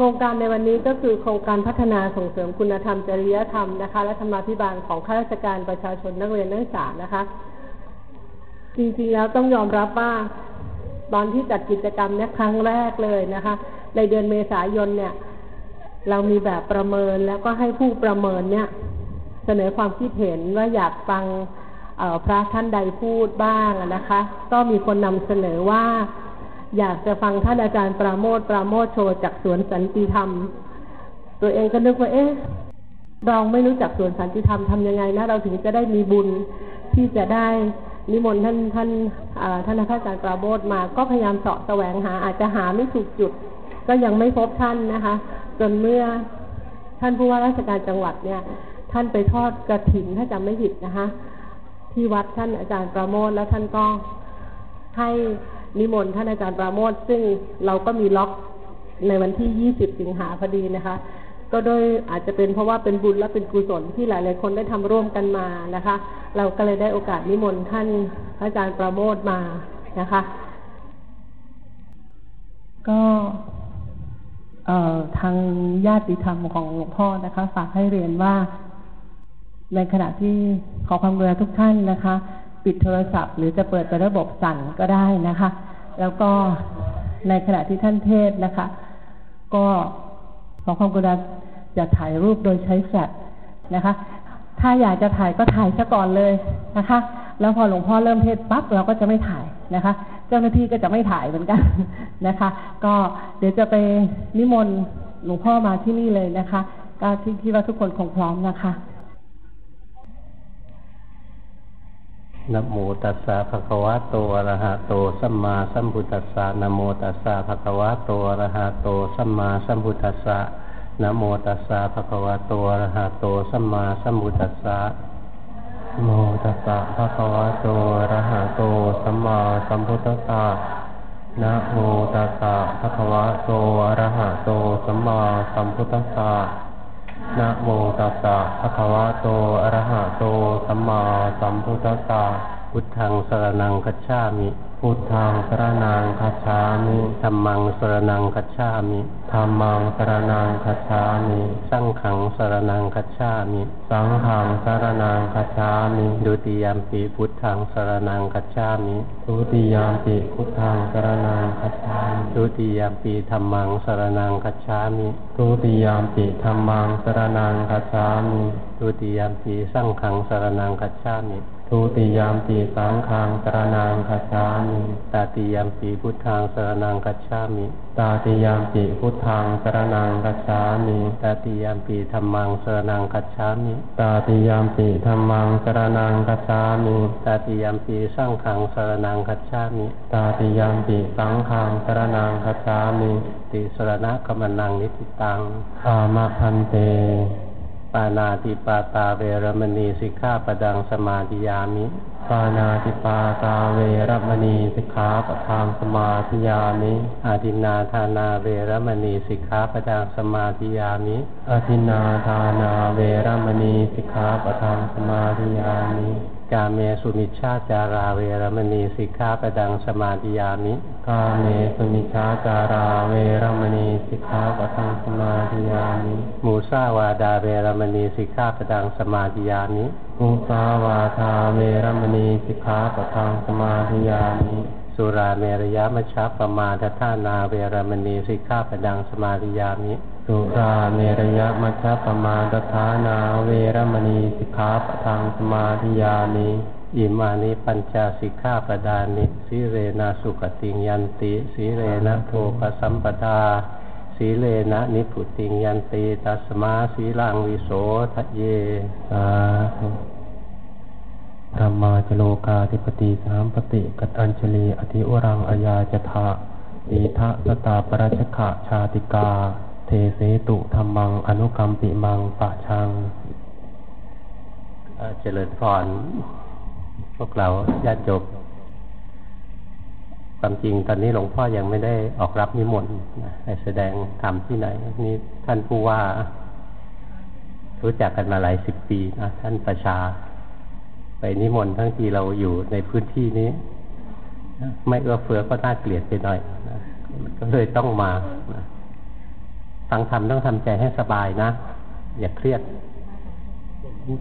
ครงการในวันนี้ก็คือโครงการพัฒนาส่งเสริมคุณธรรมจริยธรรมนะคะ และธรรมาภิบาลของข้าราชการประชาชนนักเรียนนักศึกษานะคะ จริงๆแล้วต้องยอมรับว่าตอนที่จัดกิจกรรมนี้ครั้งแรกเลยนะคะ ในเดือนเมษายนเนี่ย เรามีแบบประเมินแล้วก็ให้ผู้ประเมินเนี่ย เสนอความคิดเห็นว่าอยากฟังพระท่านใดพูดบ้างนะคะ ก็มีคนนำเสนอว่า อยากจะฟังท่านอาจารย์ปราโมทปราโมทโชว์จากสวนสันติธรรม ตัวเองก็นึกว่าเอ๊ะเราไม่รู้จักสวนสันติธรรมทำยังไงนะเราถึงจะได้มีบุญที่จะได้นิมนต์ท่านท่านท่านอาจารย์ปราโมทมาก็พยายามเสาะแสวงหา อาจจะหาไม่ถูกจุด ก็ยังไม่พบท่านนะคะ จนเมื่อท่านผู้ว่าราชการจังหวัดเนี่ย ท่านไปทอดกระถิ่นถ้าจำไม่ผิดนะคะ ที่วัดท่านอาจารย์ประโมทแล้วท่านก็ให้ นิมนต์ท่านอาจารย์ปราโมทซึ่งเราก็มีล็อกในวันที่ 20 สิงหาพอดีนะคะ ก็โดยอาจจะเป็นเพราะว่าเป็นบุญและเป็นกุศลที่หลาย ๆ คนได้ทำร่วมกันมานะคะ เราก็เลยได้โอกาสนิมนต์ท่านอาจารย์ปราโมทมานะคะ ก็ทางญาติธรรมของหลวงพ่อนะคะ ฝากให้เรียนว่า ในขณะที่ขอความกรุณาทุกท่านนะคะ ปิดโทรศัพท์ หรือจะเปิดเป็นระบบสั่นก็ได้นะคะ แล้วก็ในขณะที่ท่านเทศนะคะ ก็ขอความกรุณาอย่าถ่ายรูปโดยใช้แฟลชนะคะ ถ้าอยากจะถ่ายก็ถ่ายซะก่อนเลยนะคะ แล้วพอหลวงพ่อเริ่มเทศปั๊บเราก็จะไม่ถ่ายนะคะ เจ้าหน้าที่ก็จะไม่ถ่ายเหมือนกันนะคะ ก็เดี๋ยวจะไปนิมนต์หลวงพ่อมาที่นี่เลยนะคะ ก็ที่คิดว่าทุกคนคงพร้อมนะคะ นะโมตัสสะภะคะวะโตอะระหะโตสัมมาสัมพุทธัสสะนะโมตัสสะภะคะวะโตอะระหะโตสัมมาสัมพุทธัสสะนะโมตัสสะภะคะวะโตอะระหะโตสัมมาสัมพุทธัสสะโมตัสสะภะคะวะโตอะระหะโตสัมมาสัมพุทธัสสะนะโมตัสสะภะคะวะโตอะระหะโตสัมมาสัมพุทธัสสะ นะโมตัสสะภะคะวะโต อะระหะโต สัมมาสัมพุทธัสสะ พุทธังสรนังคัจฉามิ พุทธังสรนังคัจฉามิธรรมังสรนังคัจฉามิธรรมังสรนังคัจฉามิ สังขังสรนังคัจฉามิ สังขังสรนังคัจฉามิดุติยามปีพุทธังสรนังคัจฉามิดุติยามปีพุทธังสรนังคัจฉามิดุติยามปีธรรมังสรนังคัจฉามิดุติยามปีธรรมังสรนังคัจฉามิดุติยามปีสังขังสรนังคัจฉามิ ทุติยามปีสังฆังสรนังคัจฉามิตาติยามปีพุทธังสรนังคัจฉามิตาติยามปีพุทธังสรนังคัจฉามิตาติยามปีธรรมังสรนังคัจฉามิตาติยามปีธรรมังสรนังคัจฉามิตาติยามปีสังฆังสรนังคัจฉามิตาติยามปีสังฆังสรนังคัจฉามิติสรณะกมนังนิติตังอามะพันเต ปานาติปาตาเวรมณีสิกขาปดังสมาธิยามิปานาติปาตาเวรมณีสิกขาปทางสมาธิยามิอาทินาทานาเวรมณีสิกขาปดังสมาธิยามิอาทินาทานาเวรมณีสิกขาปทังสมาทิยามิ กาเมสุมิจฉาจาราเวรมณีสิกขาปทังสมาทิยามิกาเมสุมิจฉาจาราเวรมณีสิกขาปทังสมาทิยามิมุสาวาทาเวรมณีสิกขาปทังสมาทิยามิ มุสาวาทา เวรมณี สิกขาปทัง สมาทิยามิสุราเมรยมัชชปมาทัฏฐานาเวรมณีสิกขาปทังสมาทิยามิ สุราเมรยะมัชฌปมาตฐานาเวรมณีสิกขาปทังสมาธิยานิอิมานิปัญจสิกขาปดานิสิเรนะสุขติยันติสิเรนะโทปสัมปทาสีเลนะนิพุติยันติตัสมาสีลังวิโสทะเยสาธุธรรมาจโลกาธิปติสามปฏิกตัญชลีอธิวรังอายาจทะอิทะสตาปรชขะชาติกา เทเสตุธรรมัง อนุกรรมปิมังปะชังเจริญพรพวกเราญาติโยมความจริงตอนนี้หลวงพ่อยังไม่ได้ออกรับนิมนต์ให้แสดงธรรมที่ไหน นี่ท่านผู้ว่า รู้จักกันมาหลายสิบปีนะท่านประชา ไปนิมนต์ทั้งที่เราอยู่ในพื้นที่นี้ ไม่เอื้อเฟื้อก็น่าเกลียดไปหน่อยก็เลยต้องมานะ ฟังธรรมต้องทำใจให้สบายนะ อย่าเครียด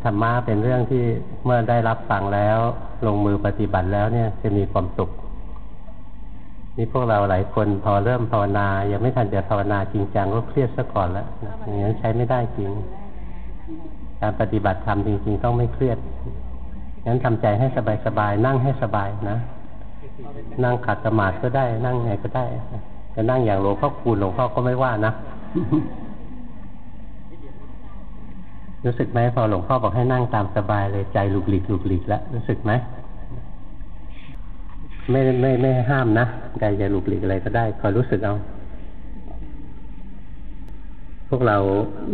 ธรรมะเป็นเรื่องที่เมื่อได้รับฟังแล้ว ลงมือปฏิบัติแล้วเนี่ยจะมีความสุขนี่พวกเราหลายคนพอเริ่มภาวนา ยังไม่ทันจะภาวนาจริงจังก็เครียดซะก่อนแล้วอย่างนั้นใช้ไม่ได้จริง การปฏิบัติธรรมจริงๆต้องไม่เครียดงั้นทำใจให้สบายๆนั่งให้สบายนะ นั่งขัดสมาธิก็ได้นั่งไงก็ได้จะนั่งอย่างหลวงพ่อคูณหลวงพ่อก็ไม่ว่านะ รู้สึกไหมพอหลวงพ่อบอกให้นั่งตามสบายเลยใจหลุกหลีกหลุกหลีกแล้วรู้สึกไหมไม่ไม่ไม่ห้ามนะใจจะหลุกหลีกอะไรก็ได้คอยรู้สึกเอาพวกเรา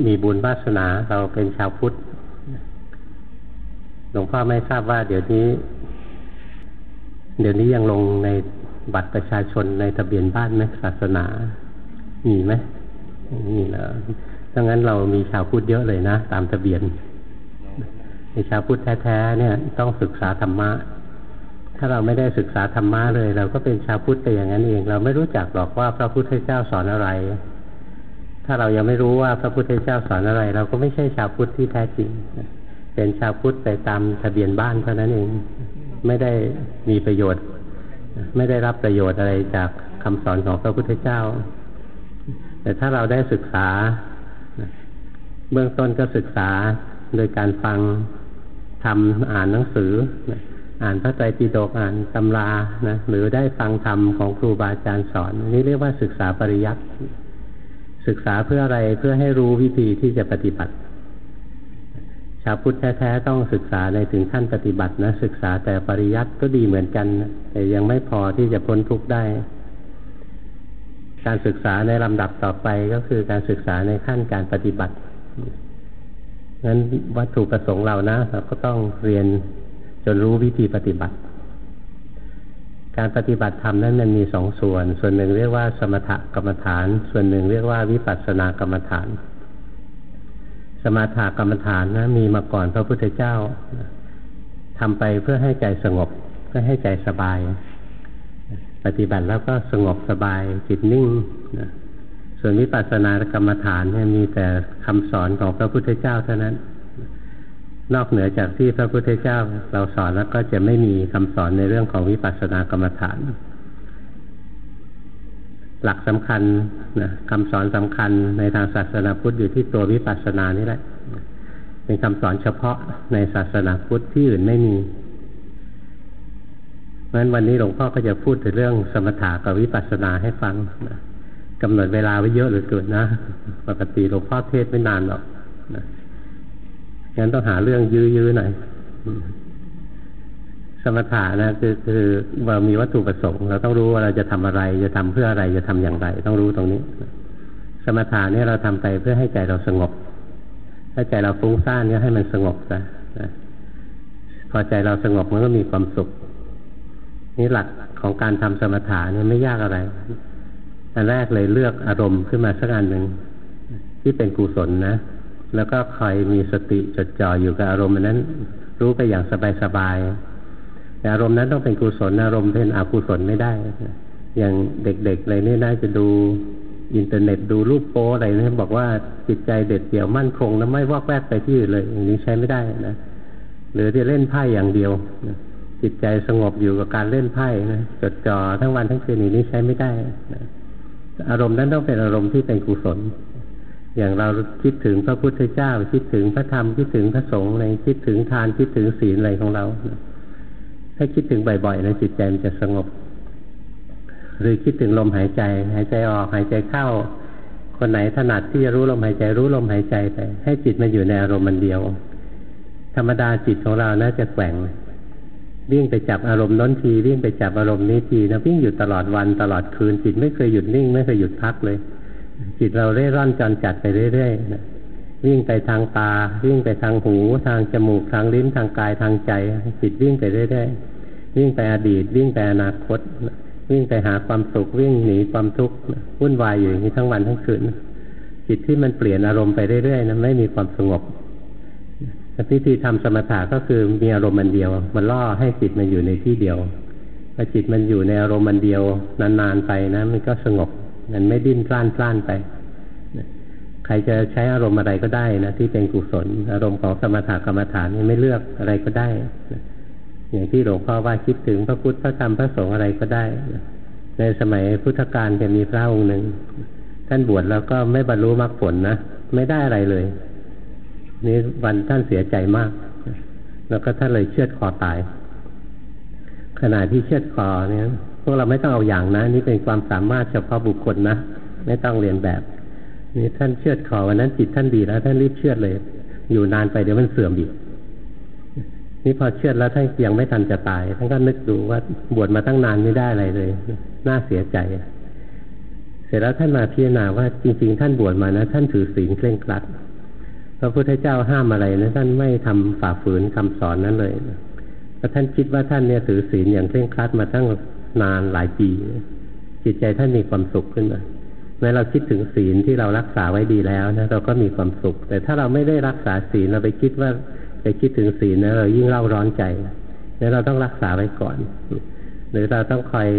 มีบุญวาสนาเราเป็นชาวพุทธหลวงพ่อไม่ทราบว่า เดี๋ยวนี้ เดี๋ยวนี้ยังลงในบัตรประชาชนในทะเบียนบ้านไหมศาสนา มีไหม มีแล้วดังนั้นเรามีชาวพุทธเยอะเลยนะ ตามทะเบียนในชาวพุทธแท้ๆเนี่ยต้องศึกษาธรรมะ ถ้าเราไม่ได้ศึกษาธรรมะเลย เราก็เป็นชาวพุทธไปอย่างนั้นเอง เราไม่รู้จักหรอกว่าพระพุทธเจ้าสอนอะไร ถ้าเรายังไม่รู้ว่าพระพุทธเจ้าสอนอะไร เราก็ไม่ใช่ชาวพุทธที่แท้จริง เป็นชาวพุทธไปตามทะเบียนบ้านเท่านั้นเอง ไม่ได้มีประโยชน์ ไม่ได้รับประโยชน์อะไรจากคำสอนของพระพุทธเจ้า แต่ถ้าเราได้ศึกษา เบื้องต้นก็ศึกษาโดยการฟังทำอ่านหนังสือ อ่านพระไตรปิฎกอ่านตำรานะหรือได้ฟังธรรมของครูบาอาจารย์สอนนี่เรียกว่าศึกษาปริยัติศึกษาเพื่ออะไรเพื่อให้รู้วิธีที่จะปฏิบัติ ชาวพุทธแท้ๆต้องศึกษาในถึงขั้นปฏิบัตินะศึกษาแต่ปริยัติก็ดีเหมือนกัน แต่ยังไม่พอที่จะพ้นทุกข์ได้ การศึกษาในลำดับต่อไปก็คือการศึกษาในขั้นการปฏิบัติงั้นวัตถุประสงค์เรานะเราก็ต้องเรียนจนรู้วิธีปฏิบัติ การปฏิบัติธรรมนั้นมันมีสองส่วน ส่วนหนึ่งเรียกว่าสมถกรรมฐาน ส่วนหนึ่งเรียกว่าวิปัสสนากรรมฐาน สมถกรรมฐานนะมีมาก่อนพระพุทธเจ้าทำไปเพื่อให้ใจสงบ เพื่อให้ใจสบาย ปฏิบัติแล้วก็สงบสบายจิตนิ่งนะส่วนวิปัสสนากรรมฐานเนี่ยมีแต่คำสอนของพระพุทธเจ้าเท่านั้น นอกเหนือจากที่พระพุทธเจ้าเราสอนแล้วก็จะไม่มีคำสอนในเรื่องของวิปัสสนากรรมฐาน หลักสำคัญนะคำสอนสำคัญในทางศาสนาพุทธอยู่ที่ตัววิปัสสนานี่แหละ เป็นคำสอนเฉพาะในศาสนาพุทธที่อื่นไม่มี เพราะฉะนั้นวันนี้หลวงพ่อก็จะพูดถึงเรื่องสมถะกับวิปัสสนาให้ฟังนะกำหนดเวลาไว้เยอะเหลือเกินนะ ปกติหลวงพ่อเทศไม่นานหรอกนะงั้นต้องหาเรื่องยื้อๆหน่อยสมถะนะคือคือเรามีวัตถุประสงค์ เราต้องรู้ว่าเราจะทำอะไร จะทำเพื่ออะไรจะทำอย่างไร ต้องรู้ตรงนี้ สมถะเนี่ยเราทำไปเพื่อให้ใจเราสงบ ถ้าใจเราฟุ้งซ่านก็ให้มันสงบซะพอใจเราสงบมันก็มีความสุข นี่หลักของการทำสมถะเนี่ยไม่ยากอะไร อันแรกเลยเลือกอารมณ์ขึ้นมาสักอันหนึ่งที่เป็นกุศลนะ แล้วก็คอยมีสติจดจ่ออยู่กับอารมณ์นั้น รู้ไปอย่างสบายๆแต่อารมณ์นั้นต้องเป็นกุศลอารมณ์เป็นอกุศลไม่ได้ อย่างเด็กๆอะไรนี่น่าจะดูอินเทอร์เน็ตดูรูปโป้อะไรนะบอกว่าจิตใจเด็ดเดี่ยวมั่นคงแล้วไม่วอกแวกไปที่อื่นเลย อย่างนี้ใช้ไม่ได้นะหรือที่เล่นไพ่อย่างเดียว จิตใจสงบอยู่กับการเล่นไพ่นะจดจ่อทั้งวันทั้งคืนนี้ใช้ไม่ได้นะอารมณ์นั้นต้องเป็นอารมณ์ที่เป็นกุศล อย่างเราคิดถึงพระพุทธเจ้า คิดถึงพระธรรมคิดถึงพระสงฆ์อะไรคิดถึงทานคิดถึงศีลอะไรของเราถ้าคิดถึงบ่อยๆนะจิตใจมันจะสงบ หรือคิดถึงลมหายใจ หายใจออกหายใจเข้า คนไหนถนัดที่จะรู้ลมหายใจรู้ลมหายใจไปให้จิตมันอยู่ในอารมณ์มันเดียว ธรรมดาจิตของเราน่าจะแกว่ง วิ่งไปจับอารมณ์น้นทีวิ่งไปจับอารมณ์นี้ทีนะวิ่งอยู่ตลอดวันตลอดคืนจิตไม่เคยหยุดนิ่งไม่เคยหยุดพักเลย จิตเราเร่ร่อนจอนจัดไปเรื่อยๆนะวิ่งไปทางตา วิ่งไปทางหู ทางจมูกทางลิ้นทางกายทางใจ จิตวิ่งไปเรื่อยๆวิ่งไปอดีต วิ่งไปอนาคต วิ่งไปหาความสุขวิ่งหนีความทุกข์วุ่นวายอยู่อย่างนี้ทั้งวันทั้งคืนจิตที่มันเปลี่ยนอารมณ์ไปเรื่อยๆนะไม่มีความสงบ วิธีทำสมถะก็คือมีอารมณ์มันเดียว มันล่อให้จิตมันอยู่ในที่เดียวพอจิตมันอยู่ในอารมณ์มันเดียวนานๆไปนะ มันก็สงบ มันไม่ดิ้นพล่านพล่านไปใครจะใช้อารมณ์อะไรก็ได้นะที่เป็นกุศล อารมณ์ของสมถกรรมฐานนี่ไม่เลือกอะไรก็ได้ อย่างที่หลวงพ่อว่าคิดถึงพระพุทธพระธรรมพระสงฆ์อะไรก็ได้ ในสมัยพุทธกาลจะมีพระองค์หนึ่งท่านบวชแล้วก็ไม่บรรลุมรรคผลนะไม่ได้อะไรเลย นี่วันท่านเสียใจมาก แล้วก็ท่านเลยเชือดคอตาย ขณะที่เชือดคอเนี่ยพวกเราไม่ต้องเอาอย่างนะ นี่เป็นความสามารถเฉพาะบุคคลนะ ไม่ต้องเรียนแบบ นี่ท่านเชือดคอวันนั้นจิตท่านดีแล้ว ท่านรีบเชือดเลย อยู่นานไปเดี๋ยวมันเสื่อมอีกนี่พอเชื่อแล้วท่านยังไม่ทันจะตาย ท่านก็นึกดูว่าบวชมาตั้งนานไม่ได้อะไรเลย น่าเสียใจ เสร็จแล้วท่านมาพิจารณาว่าจริง ๆ ท่านบวชมานะ ท่านถือศีลเคร่งครัด ระพุทธเจ้าห้ามอะไรนะท่านไม่ทำฝ่าฝืนคำสอนนั้นเลยแ้วท่านคิดว่าท่านเนี่ยถือศีลอย่างเคร่งครัดมาตั้งนานหลายปีจิตใจท่านมีความสุขขึ้นมาเมื่อเราคิดถึงศีลที่เรารักษาไว้ดีแล้วนะเราก็มีความสุข แต่ถ้าเราไม่ได้รักษาศีลเราไปคิดว่าไปคิดถึงศีลนะเรายิ่งเล่าร้อนใจแล้วเราต้องรักษาไว้ก่อน หรือเราต้องคอย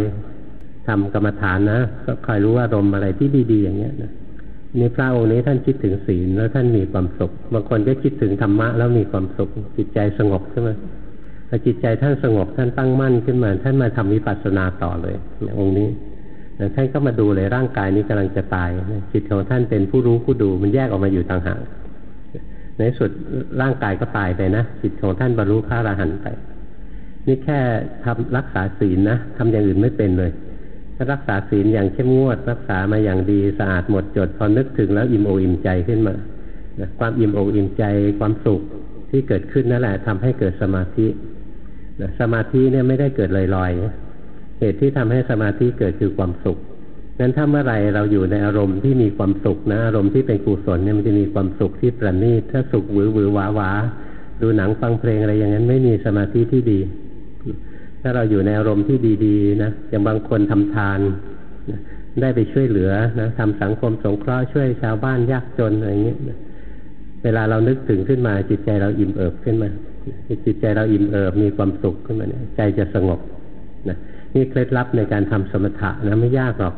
ทำกรรมฐานนะก็คอยรู้ว่าลมอะไรที่ดี ๆ อย่างเงี้ยนะ นี่พระองค์นี้ท่านคิดถึงศีลแล้วท่านมีความสุข บางคนก็คิดถึงธรรมะแล้วมีความสุข จิตใจสงบขึ้นมพอจิตใจท่านสงบท่านตั้งมั่นขึ้นมา ท่านมาทำวิปัสสนาต่อเลยองค์นี้ท่านก็มาดูเลยร่างกายนี้กำลังจะตาย จิตของท่านเป็นผู้รู้ผู้ดูมันแยกออกมาอยู่ต่างหากในสุดร่างกายก็ตายไปนะจิตของท่านบรรลุพระอรหันต์ไป นี่แค่ทำรักษาศีลนะทำอย่างอื่นไม่เป็นเลย รักษาศีลอย่างเข้มงวด รักษามาอย่างดีสะอาดหมดจดพอนึกถึงแล้วอิ่มอกอิ่มใจขึ้นมานะความอิ่มอกอิ่มใจความสุขที่เกิดขึ้นนั่นแหละทำให้เกิดสมาธินะสมาธิเนี่ยไม่ได้เกิดลอยๆ เหตุที่ทำให้สมาธิเกิดคือความสุขนั้นถ้าเมื่อไรเราอยู่ในอารมณ์ที่มีความสุขนะอารมณ์ที่เป็นกุศลเนี่ยมันจะมีความสุขที่ประณีตถ้าสุขหวือหวือหวาหวาดูหนังฟังเพลงอะไรอย่างนั้นไม่มีสมาธิที่ดี ถ้าเราอยู่ในอารมณ์ที่ดีๆนะอย่างบางคนทำทานนะได้ไปช่วยเหลือนะทำสังคมสงเคราะห์ช่วยชาวบ้านยากจนอะไรเงี้ยเวลาเรานึกถึงขึ้นมาจิตใจเราอิ่มเอิบขึ้นมาจิตใจเราอิ่มเอิบมีความสุขขึ้นมาเนี่ยใจจะสงบนะนี่เคล็ดลับในการทำสมถะนะไม่ยากหรอก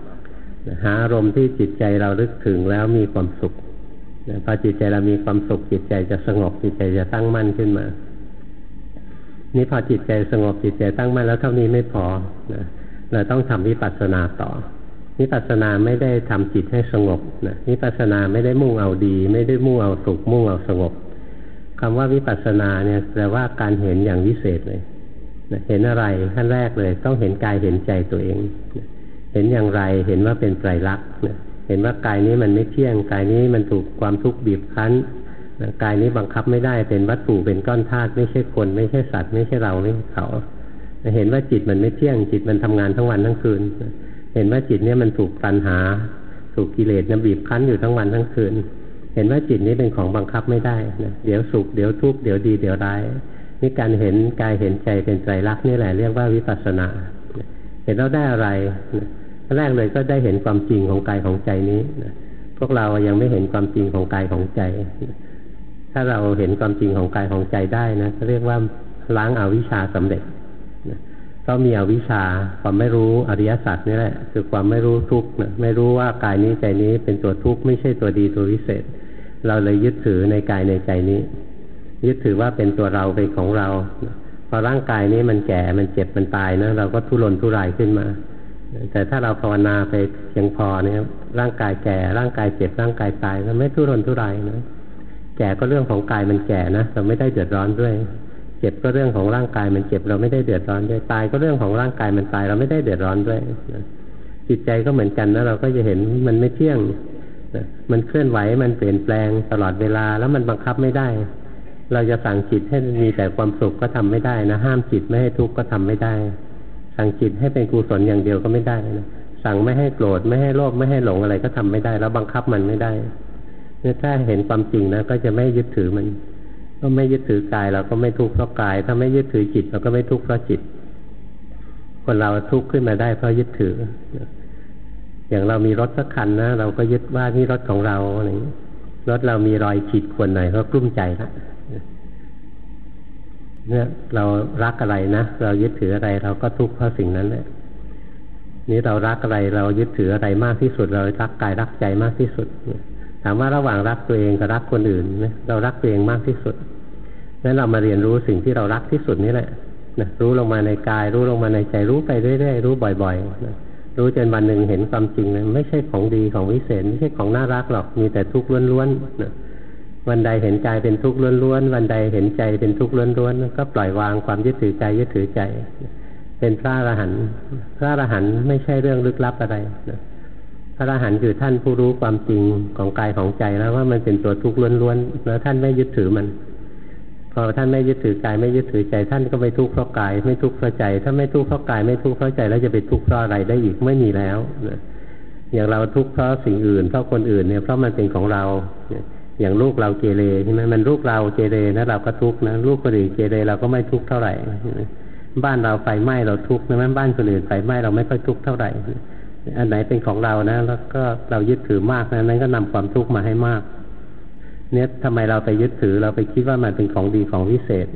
หาอารมณ์ที่จิตใจเราลึกถึงแล้วมีความสุขพอจิตใจเรามีความสุขจิตใจจะสงบจิตใจจะตั้งมั่นขึ้นมา นี่พอจิตใจสงบจิตใจตั้งมั่นแล้วเท่านี้ไม่พอนะเราต้องทำวิปัสสนาต่อวิปัสสนาไม่ได้ทำจิตให้สงบนะวิปัสสนาไม่ได้มุ่งเอาดี ไม่ได้มุ่งเอาสุขมุ่งเอาสงบคำว่าวิปัสสนาเนี่ยแปลว่าการเห็นอย่างวิเศษเลยนะเห็นอะไรขั้นแรกเลย ต้องเห็นกายเห็นใจตัวเองนะเห็นอย่างไรเห็นว่าเป็นไตรลักษณ์เห็นว่ากายนี้มันไม่เที่ยงกายนี้มันถูกความทุกข์บีบคั้น กายนี้บังคับไม่ได้เป็นวัตถุเป็นก้อนธาตุไม่ใช่คน ไม่ใช่สัตว์ ไม่ใช่เราไม่ใช่เขาเห็นว่าจิตมันไม่เที่ยงจิตมันทำงานทั้งวันทั้งคืน เห็นว่าจิตนี้มันถูกตัณหา ถูกกิเลสนบีบคั้นอยู่ทั้งวันทั้งคืน เห็นว่าจิตนี้เป็นของบังคับไม่ได้นะเดี๋ยวสุขเดี๋ยวทุกข์เดี๋ยวดีเดี๋ยวร้ายนี่การเห็นกายเห็นใจเป็นไตรลักษณ์นี่แหละเรียกว่าวิปัสสนา เห็นแล้วได้อะไรแรกเลยก็ได้เห็นความจริงของกายของใจนี้พวกเรายังไม่เห็นความจริงของกายของใจ ถ้าเราเห็นความจริงของกายของใจได้นะเรียกว่าล้างอาวิชชาสำเร็จก็มีอวิชชาความไม่รู้อริยสัจนี่แหละ คือความไม่รู้ทุกข์นะไม่รู้ว่ากายนี้ใจนี้เป็นตัวทุกข์ไม่ใช่ตัวดีตัววิเศษ เราเลยยึดถือในกายในใจนี้ ยึดถือว่าเป็นตัวเราเป็นของเราพอร่างกายนี้มันแก่มันเจ็บมันตายนะเราก็ทุรนทุรายขึ้นมา แต่ถ้าเราภาวนาไปเพียงพอเนี่ยร่างกายแก่ร่างกายเจ็บร่างกายตายมันไม่ทุรนทุรายนะ แก่ก็เรื่องของกายมันแก่นะเราไม่ได้เดือดร้อนด้วย เจ็บก็เรื่องของร่างกายมันเจ็บเราไม่ได้เดือดร้อนด้วยตายก็เรื่องของร่างกายมันตายเราไม่ได้เดือดร้อนด้วยจิตใจก็เหมือนกันนะเราก็จะเห็นมันไม่เที่ยงมันเคลื่อนไหวมันเปลี่ยนแปลงตลอดเวลาแล้วมันบังคับไม่ได้ เราจะสั่งจิตให้มีแต่ความสุขก็ทำไม่ได้นะห้ามจิตไม่ให้ทุกข์ก็ทำไม่ได้ สั่งจิตให้เป็นกุศลอย่างเดียวก็ไม่ได้นะสั่งไม่ให้โกรธไม่ให้โลภไม่ให้หลงอะไรก็ทำไม่ได้ แล้วบังคับมันไม่ได้ ถ้าเห็นความจริงนะก็จะไม่ยึดถือมัน ก็ไม่ยึดถือกายเราก็ไม่ทุกข์เพราะกาย ถ้าไม่ยึดถือจิตเราก็ไม่ทุกข์เพราะจิต คนเราทุกข์ขึ้นมาได้เพราะยึดถือ อย่างเรามีรถสักคันนะเราก็ยึดว่านี่รถของเราอะไรรถเรามีรอยขีดข่วนหน่อยก็กลุ้มใจล้วเนี่ยเรารักอะไรนะเรายึดถืออะไร เราก็ทุกข์เพราะสิ่งนั้นแหละนี่เรารักอะไรเรายึดถืออะไรมากที่สุด เรารักกายรักใจมากที่สุด ถามว่าระหว่างรักตัวเองกับรักคนอื่นนะเรารักตัวเองมากที่สุดนั้นเรามาเรียนรู้สิ่งที่เรารักที่สุดนี่แหละนะรู้ลงมาในกาย รู้ลงมาในใจรู้ไปเรื่อยๆรู้บ่อยๆนะรู้จนวันหนึ่งเห็นความจริงเลยไม่ใช่ของดีของวิเศษไม่ใช่ของน่ารักหรอกมีแต่ทุกข์ล้วนๆนะวันใดเห็นกายเป็นทุกข์ล้วนๆวันใดเห็นใจเป็นทุกข์ล้วนๆก็ปล่อยวางความยึดถือใจยึดถือใจ เป็นพระอรหันต์พระอรหันต์ไม่ใช่เรื่องลึกลับอะไรนะ พระอรหันต์คือท่านผู้รู้ความจริงของกายของใจแล้วว่ามันเป็นตัวทุกข์ล้วนๆแล้วท่านไม่ยึดถือมัน พอท่านไม่ยึดถือกายไม่ยึดถือใจ ท่านก็ไม่ทุกข์เพราะกาย ไม่ทุกข์เพราะใจ ถ้าไม่ทุกข์เพราะกายไม่ทุกข์เพราะใจแล้วจะไปทุกข์เพราะอะไรได้อีกไม่มีแล้วอย่างเราทุกข์เพราะสิ่งอื่นเพราะคนอื่นเนี่ยเพราะมันเป็นของเราอย่างลูกเราเกเรใช่ไหมมันลูกเราเกเรนะเราก็ทุกข์นะลูกคนอื่นเกเรเราก็ไม่ทุกข์เท่าไหร่บ้านเราไฟไหม้เราทุกข์นะบ้านคนอื่นไฟไหม้เราไม่ค่อยทุกข์เท่าไหร่ อันไหนเป็นของเรานะ แล้วก็เรายึดถือมากนะนั้นก็นำความทุกข์มาให้มาก เนี่ยทำไมเราไปยึดถือเราไปคิดว่ามันเป็นของดีของวิเศษ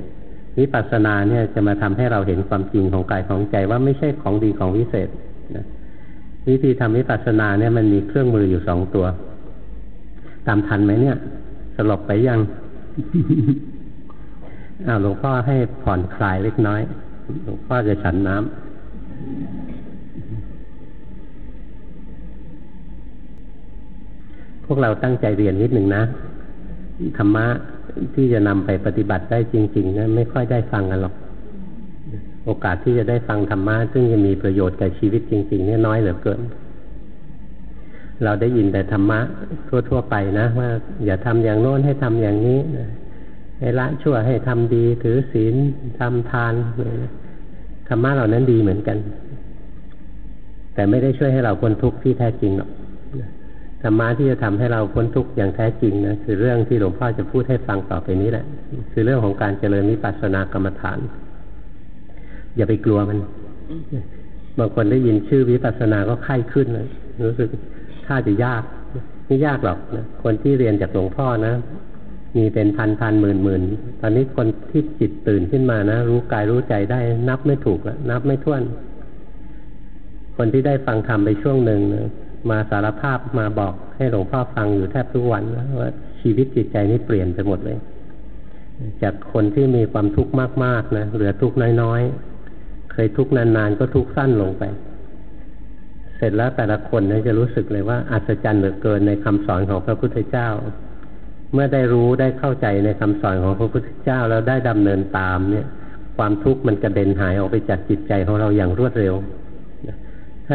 วิปัสสนาเนี่ยจะมาทำให้เราเห็นความจริงของกายของใจว่าไม่ใช่ของดีของวิเศษนะวิธีทำวิปัสสนาเนี่ยมันมีเครื่องมืออยู่สองตัว ตามทันไหมเนี่ย สลบไปยังอ้าวหลวงพ่อให้ผ่อนคลายเล็กน้อย หลวงพ่อจะฉันน้ำ วกเราตั้งใจเรียนนิดหนึ่งนะธรรมะที่จะนำไปปฏิบัติได้จริงๆนะไม่ค่อยได้ฟังกันหรอก โอกาสที่จะได้ฟังธรรมะซึ่งจะมีประโยชน์กับชีวิตจริงๆนี่น้อยเหลือเกิน เราได้ยินแต่ธรรมะทั่วๆไปนะว่า อย่าทำอย่างโน้นให้ทำอย่างนี้ให้ละชั่วให้ทำดีถือศีลทำทานธรรมะเหล่านั้นดีเหมือนกัน แต่ไม่ได้ช่วยให้เราพ้นทุกข์ที่แท้จริงหรอก ธรรมะที่จะทำให้เราพ้นทุกข์อย่างแท้จริงนะคือเรื่องที่หลวงพ่อจะพูดให้ฟังต่อไปนี้แหละ คือเรื่องของการเจริญวิปัสสนากรรมฐาน อย่าไปกลัวมัน บางคนได้ยินชื่อวิปัสสนาก็ไข้ขึ้นเลยรู้สึกถ้าจะยากไม่ยากหรอกนะคนที่เรียนจากหลวงพ่อนะมีเป็นพันพันหมื่นหมื่นตอนนี้คนที่จิตตื่นขึ้นมานะ รู้กายรู้ใจได้ นับไม่ถูกแล้วนับไม่ถ้วน คนที่ได้ฟังธรรมไปช่วงหนึ่งนะ มาสารภาพมาบอกให้หลวงพ่อฟังอยู่แทบทุกวันว่าชีวิตจิตใจนี้เปลี่ยนไปหมดเลย จากคนที่มีความทุกข์มากๆนะเหลือทุกข์น้อยๆ เคยทุกข์นานๆ ก็ทุกข์สั้นลงไป เสร็จแล้วแต่ละคนนี่ยจะรู้สึกเลยว่าอัศจรรย์เหลือเกินในคำสอนของพระพุทธเจ้า เมื่อได้รู้ได้เข้าใจในคำสอนของพระพุทธเจ้าแล้วได้ดำเนินตามเนี่ย ความทุกข์มันกระเด็นหายออกไปจากจิตใจของเราอย่างรวดเร็ว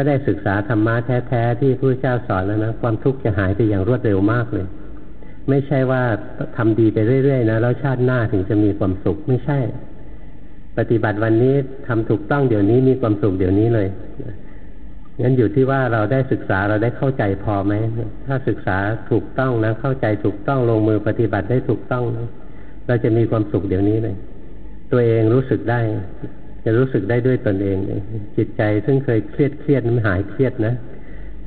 ถ้าได้ศึกษาธรรมะแท้ๆที่พระเจ้าสอนแล้วนะความทุกข์จะหายไปอย่างรวดเร็วมากเลย ไม่ใช่ว่าทำดีไปเรื่อยๆนะแล้วชาติหน้าถึงจะมีความสุขไม่ใช่ ปฏิบัติวันนี้ทำถูกต้องเดี๋ยวนี้มีความสุขเดี๋ยวนี้เลยงั้นอยู่ที่ว่าเราได้ศึกษาเราได้เข้าใจพอไหมถ้าศึกษาถูกต้องนะเข้าใจถูกต้องลงมือปฏิบัติได้ถูกต้องนะเราจะมีความสุขเดี๋ยวนี้เลย ตัวเองรู้สึกได้ จะรู้สึกได้ด้วยตนเอง จิตใจซึ่งเคยเครียดเครียดมันหายเครียดนะ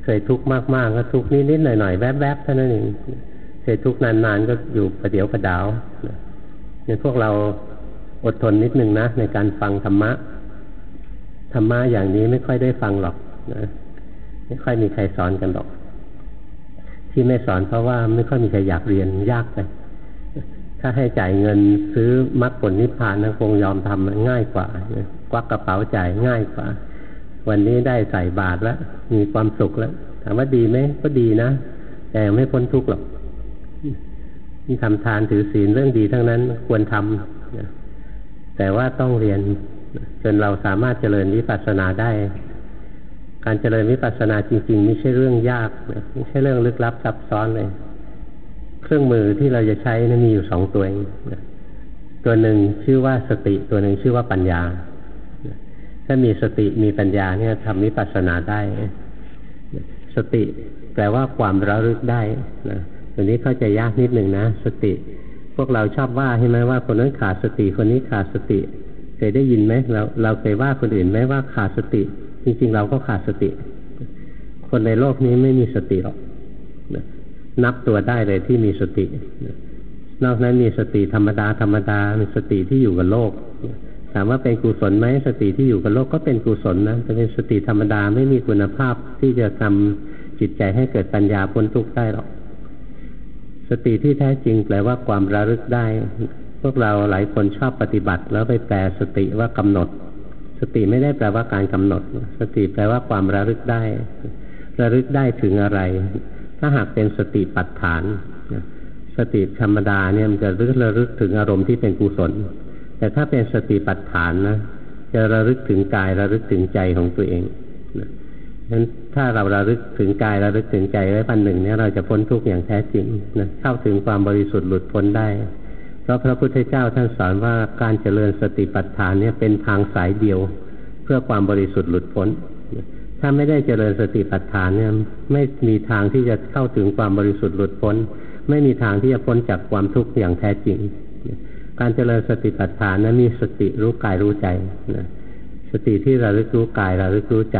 เคยทุกข์มากๆก็ทุกข์นิดๆหน่อยๆแวบๆเท่านั้นเองเคยทุกข์นานๆก็อยู่ประเดี๋ยวประดาวเนี่ยพวกเราอดทนนิดนึงนะในการฟังธรรมะธรรมะอย่างนี้ไม่ค่อยได้ฟังหรอกนะไม่ค่อยมีใครสอนกันหรอก ที่ไม่สอนเพราะว่าไม่ค่อยมีใครอยากเรียนยากไป ถ้าให้จ่ายเงินซื้อมรรคผลนิพพานนะคงยอมทำง่ายกว่าควักกระเป๋าจ่ายง่ายกว่า วันนี้ได้ใส่บาตรแล้ว มีความสุขแล้ว ถามว่าดีไหมก็ดีนะ แต่ไม่พ้นทุกข์หรอกที่ทำทานถือศีลเรื่องดีทั้งนั้นควรทำแต่ว่าต้องเรียนจนเราสามารถเจริญวิปัสสนาได้ การเจริญวิปัสสนาจริง ๆ ไม่ใช่เรื่องยากไม่ใช่เรื่องลึกลับซับซ้อนเลย เครื่องมือที่เราจะใช้นะมีอยู่สองตัวเองตัวหนึ่งชื่อว่าสติตัวหนึ่งชื่อว่าปัญญา ถ้ามีสติมีปัญญาเนี่ยทำวิปัสสนาได้ สติแปลว่าความระลึกได้นะตัวนี้เข้าใจยากนิดหนึ่งนะ สติ พวกเราชอบว่าใช่ไหมว่าคนนั้นขาดสติคนนี้ขาดสติ เคยได้ยินไหมเราเราเคยว่าคนอื่นไหมว่าขาดสติ จริงๆ เราก็ขาดสติ คนในโลกนี้ไม่มีสติหรอก นับตัวได้เลยที่มีสติ นอกนั้นมีสติธรรมดาธรรมดาเป็นสติที่อยู่กับโลกถามว่าเป็นกุศลไหมสติที่อยู่กับโลกก็เป็นกุศลนะแต่เป็นสติธรรมดาไม่มีคุณภาพที่จะทำจิตใจให้เกิดปัญญาพ้นทุกข์ได้หรอก สติที่แท้จริงแปลว่าความระลึกได้ พวกเราหลายคนชอบปฏิบัติ แล้วไปแปลสติว่ากำหนด สติไม่ได้แปลว่าการกำหนด สติแปลว่าความระลึกได้ ระลึกได้ถึงอะไร ถ้าหากเป็นสติปัฏฐานสติธรรมดาเนี่ยมันจะรึกระลึกถึงอารมณ์ที่เป็นกุศล แต่ถ้าเป็นสติปัฏฐานนะจะระลึกถึงกายระลึกถึงใจของตัวเองนะนั้นถ้าเราระลึกถึงกายระลึกถึงใจไว้ปันหนึ่งเนี่ยเราจะพ้นทุกข์อย่างแท้จริงนะเข้าถึงความบริสุทธิ์หลุดพ้นได้ เพราะพระพุทธเจ้าท่านสอนว่าการเจริญสติปัฏฐานเนี่ยเป็นทางสายเดียว เพื่อความบริสุทธิ์หลุดพ้น ถ้าไม่ได้เจริญสติปัฏฐานเนี่ยไม่มีทางที่จะเข้าถึงความบริสุทธิ์หลุดพ้น ไม่มีทางที่จะพ้นจากความทุกข์อย่างแท้จริง การเจริญสติปัฏฐานนั้นมีสติรู้กายรู้ใจนะสติที่ระลึกรู้กายระลึกรู้ใจ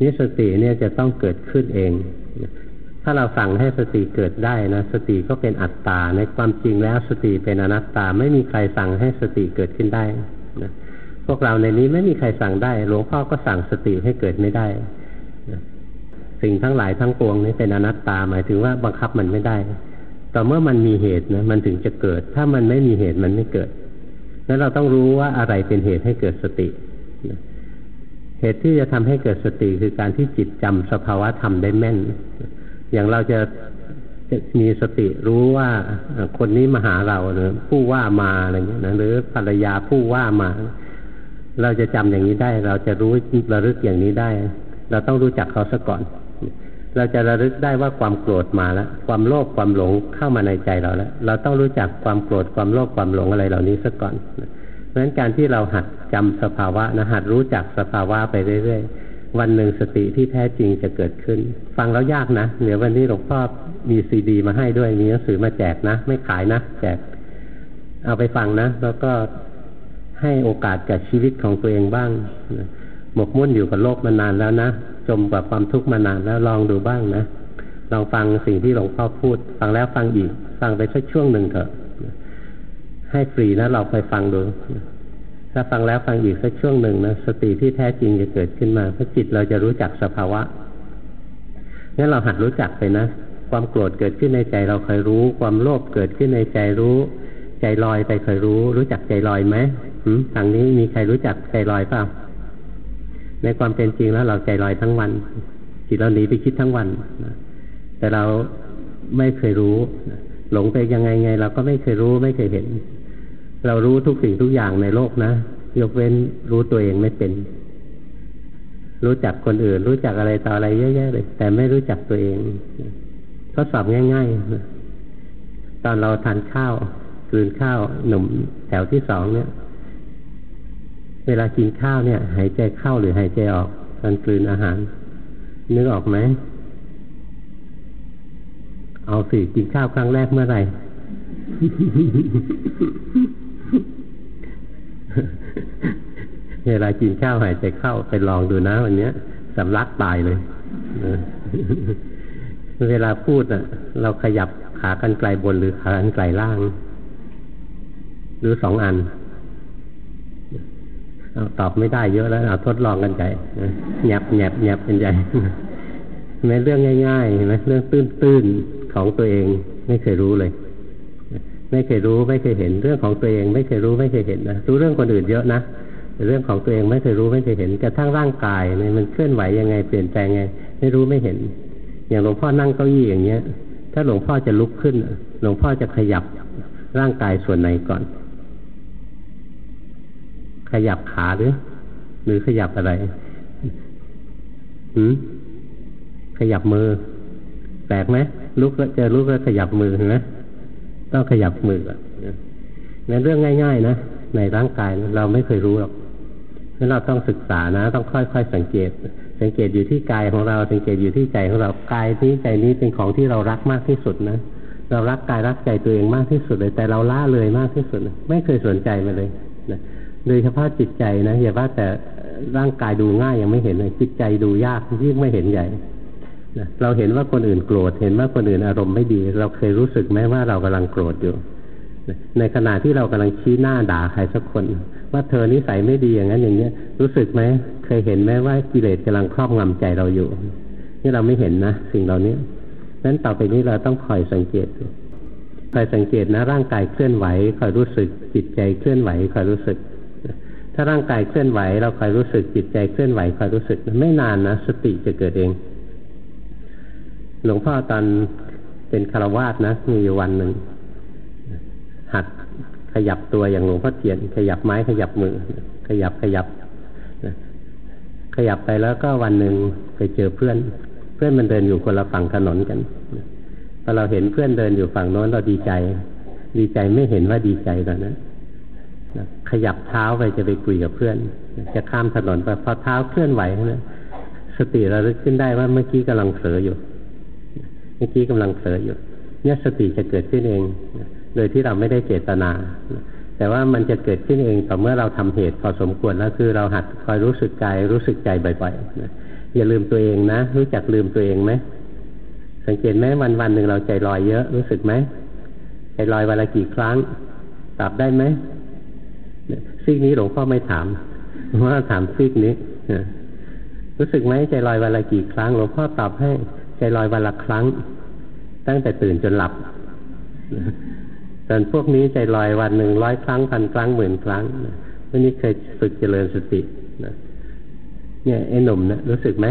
นี่สติเนี่ยจะต้องเกิดขึ้นเอง ถ้าเราสั่งให้สติเกิดได้นะสติก็เป็นอัตตาในความจริงแล้วสติเป็นอนัตตาไม่มีใครสั่งให้สติเกิดขึ้นได้ พวกเราในนี้ไม่มีใครสั่งได้ หลวงพ่อก็สั่งสติให้เกิดไม่ได้ สิ่งทั้งหลายทั้งปวงนี้เป็นอนัตตาหมายถึงว่าบังคับมันไม่ได้ ต่อเมื่อมันมีเหตุนะมันถึงจะเกิด ถ้ามันไม่มีเหตุมันไม่เกิด นั้นเราต้องรู้ว่าอะไรเป็นเหตุให้เกิดสติเหตุที่จะทำให้เกิดสติคือการที่จิตจำสภาวะธรรมได้แม่น อย่างเราจะจะมีสติรู้ว่าคนนี้มาหาเราเนะผู้ว่ามาอะไรเงี้ยนะหรือภรรยาผู้ว่ามา เราจะจำอย่างนี้ได้ เราจะรู้ระลึกอย่างนี้ได้ เราต้องรู้จักเขาซะก่อน เราจะระลึกได้ว่าความโกรธมาแล้ว ความโลภความหลงเข้ามาในใจเราแล้ว เราต้องรู้จักความโกรธความโลภความหลงอะไรเหล่านี้ซะก่อนเพราะฉะนั้นการที่เราหัดจำสภาวะนะหัดรู้จักสภาวะไปเรื่อยๆ วันหนึ่งสติที่แท้จริงจะเกิดขึ้น ฟังแล้วยากนะเดี๋ยววันนี้หลวงพ่อมีซีดี มาให้ด้วยมีหนังสือมาแจกนะ ไม่ขายนะแจกเอาไปฟังนะ แล้วก็ ให้โอกาสกับชีวิตของตัวเองบ้างหมกมุ่นอยู่กับโลกมานานแล้วนะจมกับความทุกข์มานานแล้วลองดูบ้างนะลองฟังสิ่งที่หลวงพ่อพูด ฟังแล้วฟังอีก ฟังไปสักช่วงหนึ่งเถอะ ให้ฟรีนะเราไปฟังดู ถ้าฟังแล้วฟังอีกสักช่วงหนึ่งนะสติที่แท้จริงจะเกิดขึ้นมาเพราะจิตเราจะรู้จักสภาวะงั้นเราหัดรู้จักไปนะความโกรธเกิดขึ้นในใจเราเคยรู้ ความโลภเกิดขึ้นในใจรู้ ใจลอยไปเคยรู้ รู้จักใจลอยไหม ทางนี้มีใครรู้จักใจลอยเปล่า ในความเป็นจริงแล้วเราใจลอยทั้งวัน จิตเราหนีไปคิดทั้งวัน แต่เราไม่เคยรู้ หลงไปยังไงไง เราก็ไม่เคยรู้ไม่เคยเห็น เรารู้ทุกสิ่งทุกอย่างในโลกนะ ยกเว้นรู้ตัวเองไม่เป็น รู้จักคนอื่น รู้จักอะไรต่ออะไรเยอะแยะเลย แต่ไม่รู้จักตัวเองทดสอบง่ายๆ ตอนเราทานข้าวกืนข้าวหนุ่มแถวที่สองเนี่ย เวลากินข้าวเนี่ย หายใจเข้าหรือหายใจออกตอนกลืนอาหาร นึกออกไหม เอาสิกินข้าวครั้งแรกเมื่อไหร่เวลากินข้าวหายใจเข้าไปลองดูนะวันนี้สำลักตายเลย เวลาพูดอะ เราขยับขากันไกลบนหรือขากันไกลล่าง หรือสองอัน ตอบไม่ได้เยอะแล้วเอาทดลองกันใจหยับหยับหยับเป็นใหญ่แม้เรื่องง่ายๆเห็นไหมเรื่องตื้นๆของตัวเองไม่เคยรู้เลย ไม่เคยรู้ไม่เคยเห็น เรื่องของตัวเอง ไม่เคยรู้ไม่เคยเห็นนะรู้เรื่องคนอื่นเยอะนะแต่เรื่องของตัวเองไม่เคยรู้ไม่เคยเห็นกระทั่งร่างกายเนี่ยมันเคลื่อนไหวยังไงเปลี่ยนแปลงไง ไม่รู้ไม่เห็น อย่างหลวงพ่อนั่งเก้าอี้อย่างเงี้ย ถ้าหลวงพ่อจะลุกขึ้น หลวงพ่อจะขยับร่างกายส่วนไหนก่อน ยับขาหรือ หรือขยับอะไรหืมขยับมือ แปลกไหมลุกแล้วเจอลุกแล้วขยับมือเห็นไหมต้องขยับมืออะนั่นเรื่องง่าย ๆ นะในร่างกายเราไม่เคยรู้หรอกนั้นเราต้องศึกษานะ ต้องค่อยๆสังเกต สังเกตอยู่ที่กายของเรา สังเกตอยู่ที่ใจของเรากายนี้ใจนี้เป็นของที่เรารักมากที่สุดนะเรารักกายรักใจตัวเองมากที่สุดเลย แต่เราละเลยมากที่สุด ไม่เคยสนใจมาเลยนะ โดยเฉพาะจิตใจนะอย่าว่าแต่ร่างกายดูง่ายยังไม่เห็นเลยจิตใจดูยากยิ่งไม่เห็นใหญ่นะเราเห็นว่าคนอื่นโกรธเห็นว่าคนอื่นอารมณ์ไม่ดี เราเคยรู้สึกไหมว่าเรากำลังโกรธอยู่ในขณะที่เรากำลังชี้หน้าด่าใครสักคน ว่าเธอนิสัยไม่ดีอย่างนั้นอย่างเนี้ย รู้สึกไหมเคยเห็นไหมว่ากิเลสกำลังครอบงำใจเราอยู่ นี่เราไม่เห็นนะสิ่งเหล่านี้นั้นต่อไปนี้เราต้องคอยสังเกตคอยสังเกตนะร่างกายเคลื่อนไหวคอยรู้สึกจิตใจเคลื่อนไหวคอยรู้สึก ถ้าร่างกายเคลื่อนไหว เราคอยรู้สึกจิตใจเคลื่อนไหวคอยรู้สึกไม่นานนะสติจะเกิดเอง หลวงพ่อตอนเป็นคารวาสนะมีอยู่วันหนึ่งหัดขยับตัวอย่างหลวงพ่อเทียน ขยับไม้ขยับมือ ขยับขยับขยับไปแล้วก็วันหนึ่งไปเจอเพื่อน เพื่อนมันเดินอยู่คนละฝั่งถนนกันพอเราเห็นเพื่อนเดินอยู่ฝั่งโน้นเราดีใจ ดีใจไม่เห็นว่าดีใจตอนนั้น ขยับเท้าไปจะไปคุยกับเพื่อนจะข้ามถนนไปพอเท้าเคลื่อนไหวนะสติเราลึกขึ้นได้ว่าเมื่อกี้กำลังเผลออยู่ เมื่อกี้กำลังเผลออยู่ เนี่ยสติจะเกิดขึ้นเอง โดยที่เราไม่ได้เจตนา แต่ว่ามันจะเกิดขึ้นเองต่อเมื่อเราทำเหตุพอสมควรแล้วคือเราหัดคอยรู้สึกกายรู้สึกใจบ่อยๆนะอย่าลืมตัวเองนะ รู้จักลืมตัวเองไหมสังเกตไหมวันวันหนึ่งเราใจลอยเยอะรู้สึกไหมใจลอยวันละกี่ครั้งตอบได้ไหม ซีกนี้หลวงพ่อไม่ถามว่าถามซีกนี้รู้สึกไหมใจลอยวันละกี่ครั้งหลวงพ่อตอบให้ใจลอยวันละครั้ง ตั้งแต่ตื่นจนหลับส่วนพวกนี้ใจลอยวันหนึ่งร้อยครั้งพันครั้งหมื่นครั้งวันนี้เคยฝึกเจริญสตินะเนี่ยไอ้หนุ่มนะรู้สึกไหม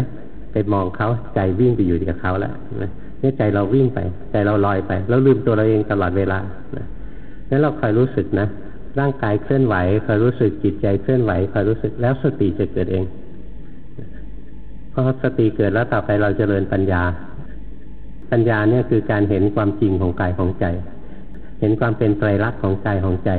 ไปมองเขาใจวิ่งไปอยู่กับเขาแล้วนะเนี่ยใจเราวิ่งไป ใจเราลอยไป แล้วลืมตัวเราเองตลอดเวลานะนั้นเราคอยรู้สึกนะ ร่างกายเคลื่อนไหวคอยรู้สึกจิตใจเคลื่อนไหวคอยรู้สึกแล้วสติจะเกิดเองพอสติเกิดแล้วต่อไปเราจเจริญปัญญา ปัญญาเนี่ยคือการเห็นความจริงของกายของใจ เห็นความเป็นไตรลักษณ์ของกายของใจ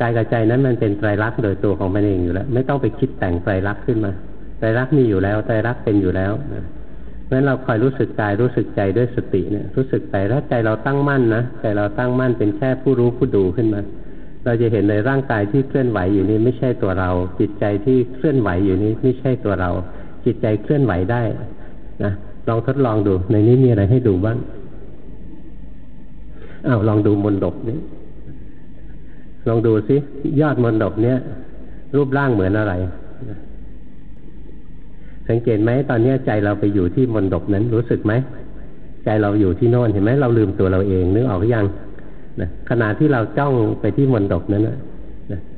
กายกับใจนั้นมันเป็นไตรลักษณ์โดยตัวของมันเองอยู่แล้ว ไม่ต้องไปคิดแต่งไตรลักษณ์ขึ้นมาไตรลักษณ์มีอยู่แล้วไตรลักษณ์เป็นอยู่แล้วเพราะฉะนั้นเราคอยรู้สึกกายรู้สึกใจด้วยสติเนี่ยรู้สึกไปแล้วใจเราตั้งมั่นนะใจเราตั้งมั่นเป็นแค่ผู้รู้ผู้ดูขึ้นมา เราจะเห็นในร่างกายที่เคลื่อนไหวอยู่นี้ไม่ใช่ตัวเรา จิตใจที่เคลื่อนไหวอยู่นี้ไม่ใช่ตัวเรา จิตใจเคลื่อนไหวได้นะลองทดลองดูในนี้มีอะไรให้ดูบ้างอ้าวลองดูมนดบนี้ลองดูซิยอดมนดบเนี้ยรูปร่างเหมือนอะไร สังเกตไหมตอนนี้ใจเราไปอยู่ที่มนดบนั้นรู้สึกไหมใจเราอยู่ที่โน่นเห็นไหมเราลืมตัวเราเองนึกออกหรือยัง นะขณะที่เราจ้องไปที่มนดบนั้นนะ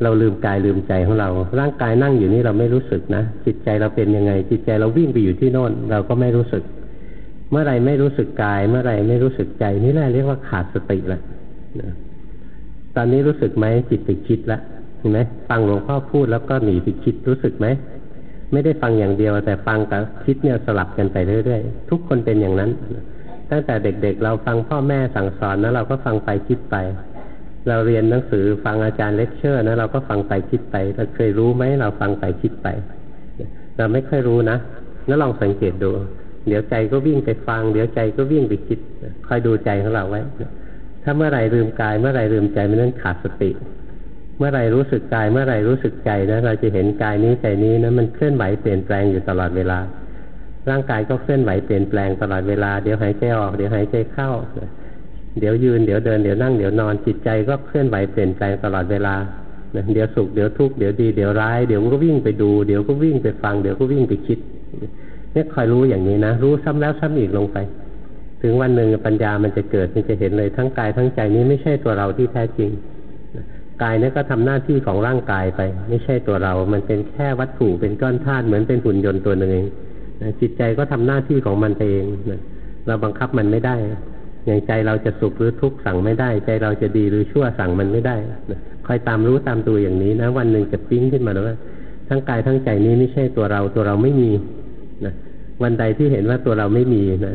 เราลืมกายลืมใจของเรา ร่างกายนั่งอยู่นี่เราไม่รู้สึกนะ จิตใจเราเป็นยังไง จิตใจเราวิ่งไปอยู่ที่โน่น เราก็ไม่รู้สึก เมื่อไรไม่รู้สึกกาย เมื่อไรไม่รู้สึกใจ นี่แหละเรียกว่าขาดสติแล้วตอนนี้รู้สึกไหมจิตไปคิดล้วเห็นไหมฟังหลวงพ่อพูดแล้วก็หนีไปคิดรู้สึกไหมไม่ได้ฟังอย่างเดียว แต่ฟังกับคิดเนี่ยสลับกันไปเรื่อยๆทุกคนเป็นอย่างนั้น ตั้งแต่เด็กๆ เราฟังพ่อแม่สั่งสอนนะเราก็ฟังไปคิดไป เราเรียนหนังสือฟังอาจารย์เลคเชอร์นะเราก็ฟังไปคิดไปเราเคยรู้ไหมเราฟังไปคิดไป เราไม่ค่อยรู้นะแล้วลองสังเกตดู เดี๋ยวใจก็วิ่งไปฟัง เดี๋ยวใจก็วิ่งไปคิดคอยดูใจของเราไว้ถ้าเมื่อไหร่ลืมกาย เมื่อไหร่ลืมใจมันนั้นขาดสติ เมื่อไหร่รู้สึกกาย เมื่อไหร่รู้สึกใจนะเราจะเห็นกายนี้ใจนี้นะมันเคลื่อนไหวเปลี่ยนแปลงอยู่ตลอดเวลา ร่างกายก็เคลื่อนไหวเปลี่ยนแปลงตลอดเวลาเดี๋ยวหายใจออกเดี๋ยวหายใจเข้า เดี๋ยวยืนเดี๋ยวเดินเดี๋ยวนั่งเดี๋ยวนอนจิตใจก็เคลื่อนไหวเปลี่ยนแปลงตลอดเวลาเดี๋ยวสุขเดี๋ยวทุกข์เดี๋ยวดีเดี๋ยวร้ายเดี๋ยวก็วิ่งไปดูเดี๋ยวก็วิ่งไปฟังเดี๋ยวก็วิ่งไปคิดเนี่ยคอยรู้อย่างนี้นะรู้ซ้ำแล้วซ้ำอีกลงไป ถึงวันหนึ่งปัญญามันจะเกิดมันจะเห็นเลยทั้งกายทั้งใจนี้ไม่ใช่ตัวเราที่แท้จริงกายนี่ก็ทำหน้าที่ของร่างกายไป ไม่ใช่ตัวเรา มันเป็นแค่วัตถุเป็นก้อนธาตุเหมือนเป็นหุ่นยนต์ตัวหนึ่งเอง จิตใจก็ทำหน้าที่ของมันเองเราบังคับมันไม่ได้ อย่างใจเราจะสุขหรือทุกข์สั่งไม่ได้ ใจเราจะดีหรือชั่วสั่งมันไม่ได้คอยตามรู้ตามดูอย่างนี้นะ วันหนึ่งจะปิ้งขึ้นมาเลยว่าทั้งกายทั้งใจนี้ไม่ใช่ตัวเราตัวเราไม่มีนะวันใดที่เห็นว่าตัวเราไม่มีนะ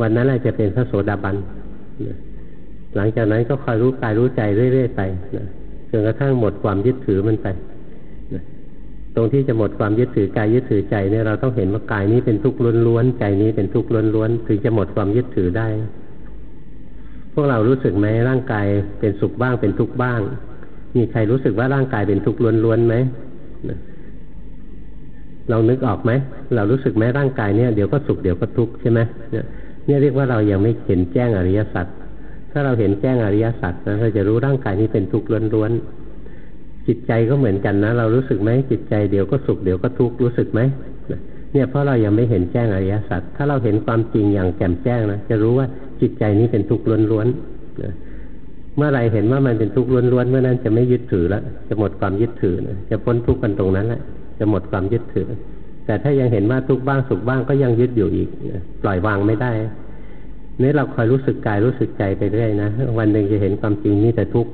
วันนั้นแหละจะเป็นพระโสดาบันนะหลังจากนั้นก็คอยรู้กายรู้ใจเรื่อยๆไปนะจนกระทั่งหมดความยึดถือมันไป ตรงที่จะหมดความยึดถือกายยึดถือใจเนี่ยเราต้องเห็นว่ากายนี้เป็นทุกข์ล้วนๆใจนี้เป็นทุกข์ล้วนๆถึงจะหมดความยึดถือได้ พวกเรารู้สึกไหมร่างกายเป็นสุขบ้างเป็นทุกข์บ้าง มีใครรู้สึกว่าร่างกายเป็นทุกข์ล้วนๆไหมเรานึกออกไหมเรารู้สึกไหมร่างกายเนี่ยเดี๋ยวก็สุขเดี๋ยวก็ทุกข์ใช่ไหมเนี่ยเรียกว่าเรายังไม่เห็นแจ้งอริยสัจถ้าเราเห็นแจ้งอริยสัจนะเราจะรู้ร่างกายนี้เป็นทุกข์ล้วนๆ จิตใจก็เหมือนกันนะ เรารู้สึกไหมจิตใจเดี๋ยวก็สุขเดี๋ยวก็ทุกข์รู้สึกไหมเนี่ยเพราะเรายังไม่เห็นแจ้งอริยสัจถ้าเราเห็นความจริงอย่างแจ่มแจ้งนะจะรู้ว่าจิตใจนี้เป็นทุกข์ล้วนๆเมื่อไรเห็นว่ามันเป็นทุกข์ล้วนๆเมื่อนั้นจะไม่ยึดถือแล้วจะหมดความยึดถือนะจะพ้นทุกข์กันตรงนั้นแหละจะหมดความยึดถือ แต่ถ้ายังเห็นว่าทุกข์บ้างสุขบ้างก็ยังยึดอยู่อีกปล่อยวางไม่ได้นี่เราคอยรู้สึกกายรู้สึกใจไปเรื่อยนะวันหนึ่งจะเห็นความจริงนี่แต่ทุกข์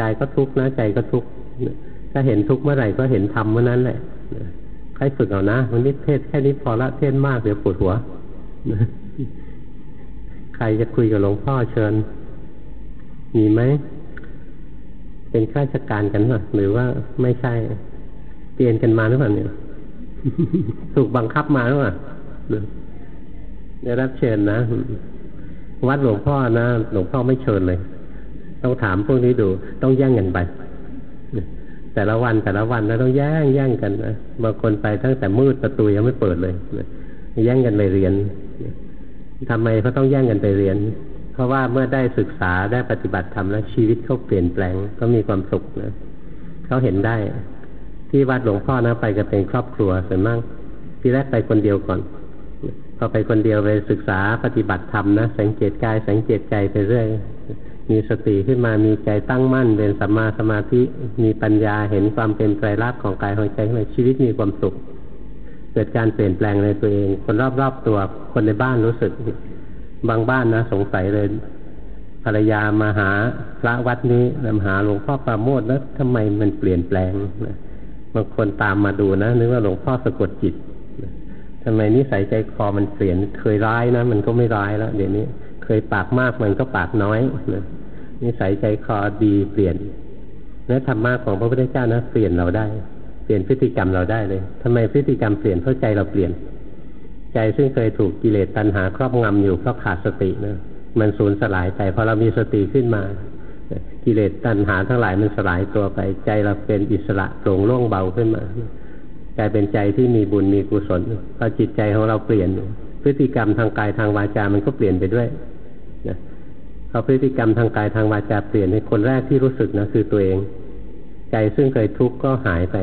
กายก็ทุกข์นะใจก็ทุกข์ ถ้าเห็นทุกข์เมื่อไหร่ก็เห็นธรรมเมื่อนั้นแหละใครฝึกเอานะวันนี้เทศแค่นี้พอละเทศมากเดี๋ยวปวดหัวใครจะคุยกับหลวงพ่อเชิญ มีไหม เป็นข้าราชการกันหรอหรือว่าไม่ใช่เปลี่ยนกันมาหรือเปล่าเนี่ยถูกบังคับมาหรือเปล่าได้รับเชิญนะวัดหลวงพ่อนะหลวงพ่อไม่เชิญเลย ต้องถามพวกนี้ดู ต้องแย่งกันไป แต่ละวันแต่ละวันนะต้องแย่งแย่งกันนะบางคนไปตั้งแต่มืดประตูยังไม่เปิดเลยแย่งกันไปเรียนทำไมเขาต้องแย่งกันไปเรียน เพราะว่าเมื่อได้ศึกษาได้ปฏิบัติธรรมแล้วชีวิตเขาเปลี่ยนแปลงก็มีความสุขนะเขาเห็นได้ ที่วัดหลวงพ่อนะไปกันเป็นครอบครัวส่วนมากที่แรกไปคนเดียวก่อนพอไปคนเดียวไปศึกษาปฏิบัติธรรมนะสังเกตกายสังเกตใจไปเรื่อย มีสติขึ้นมามีใจตั้งมั่นเป็นสัมมาสมาธิมีปัญญาเห็นความเป็นไตรลักษณ์ของกายของใจขึ้นมาชีวิตมีความสุข เกิดการเปลี่ยนแปลงในตัวเอง คนรอบๆตัวคนในบ้านรู้สึก บางบ้านนะสงสัยเลยภรรยามาหาพระวัดนี้มาหาหลวงพ่อปราโมทแล้วทำไมมันเปลี่ยนแปลงบางคนตามมาดูนะนึกว่าหลวงพ่อสะกดจิตทำไมนิสัยใจคอมันเปลี่ยนเคยร้ายนะ มันก็ไม่ร้ายแล้วเดี๋ยวนี้ เคยปากมากมันก็ปากน้อยนะ นิสัยใจคอดีเปลี่ยนและธรรมะของพระพุทธเจ้านะเปลี่ยนเราได้ เปลี่ยนพฤติกรรมเราได้เลยทำไมพฤติกรรมเปลี่ยนเพราะใจเราเปลี่ยน ใจซึ่งเคยถูกกิเลสตัณหาครอบงำอยู่เพราะขาดสตินะมันสูญสลายไปพอเรามีสติขึ้นมา กิเลสตัณหาทั้งหลายมันสลายตัวไป ใจเราเป็นอิสระโปร่งโล่งเบาขึ้นมากลายเป็นใจที่มีบุญมีกุศลพอจิตใจของเราเปลี่ยน พฤติกรรมทางกายทางวาจามันก็เปลี่ยนไปด้วย พอพฤติกรรมทางกายทางวาจาเปลี่ยนในคนแรกที่รู้สึกนะคือตัวเอง ใจซึ่งเคยทุกข์ก็หายไป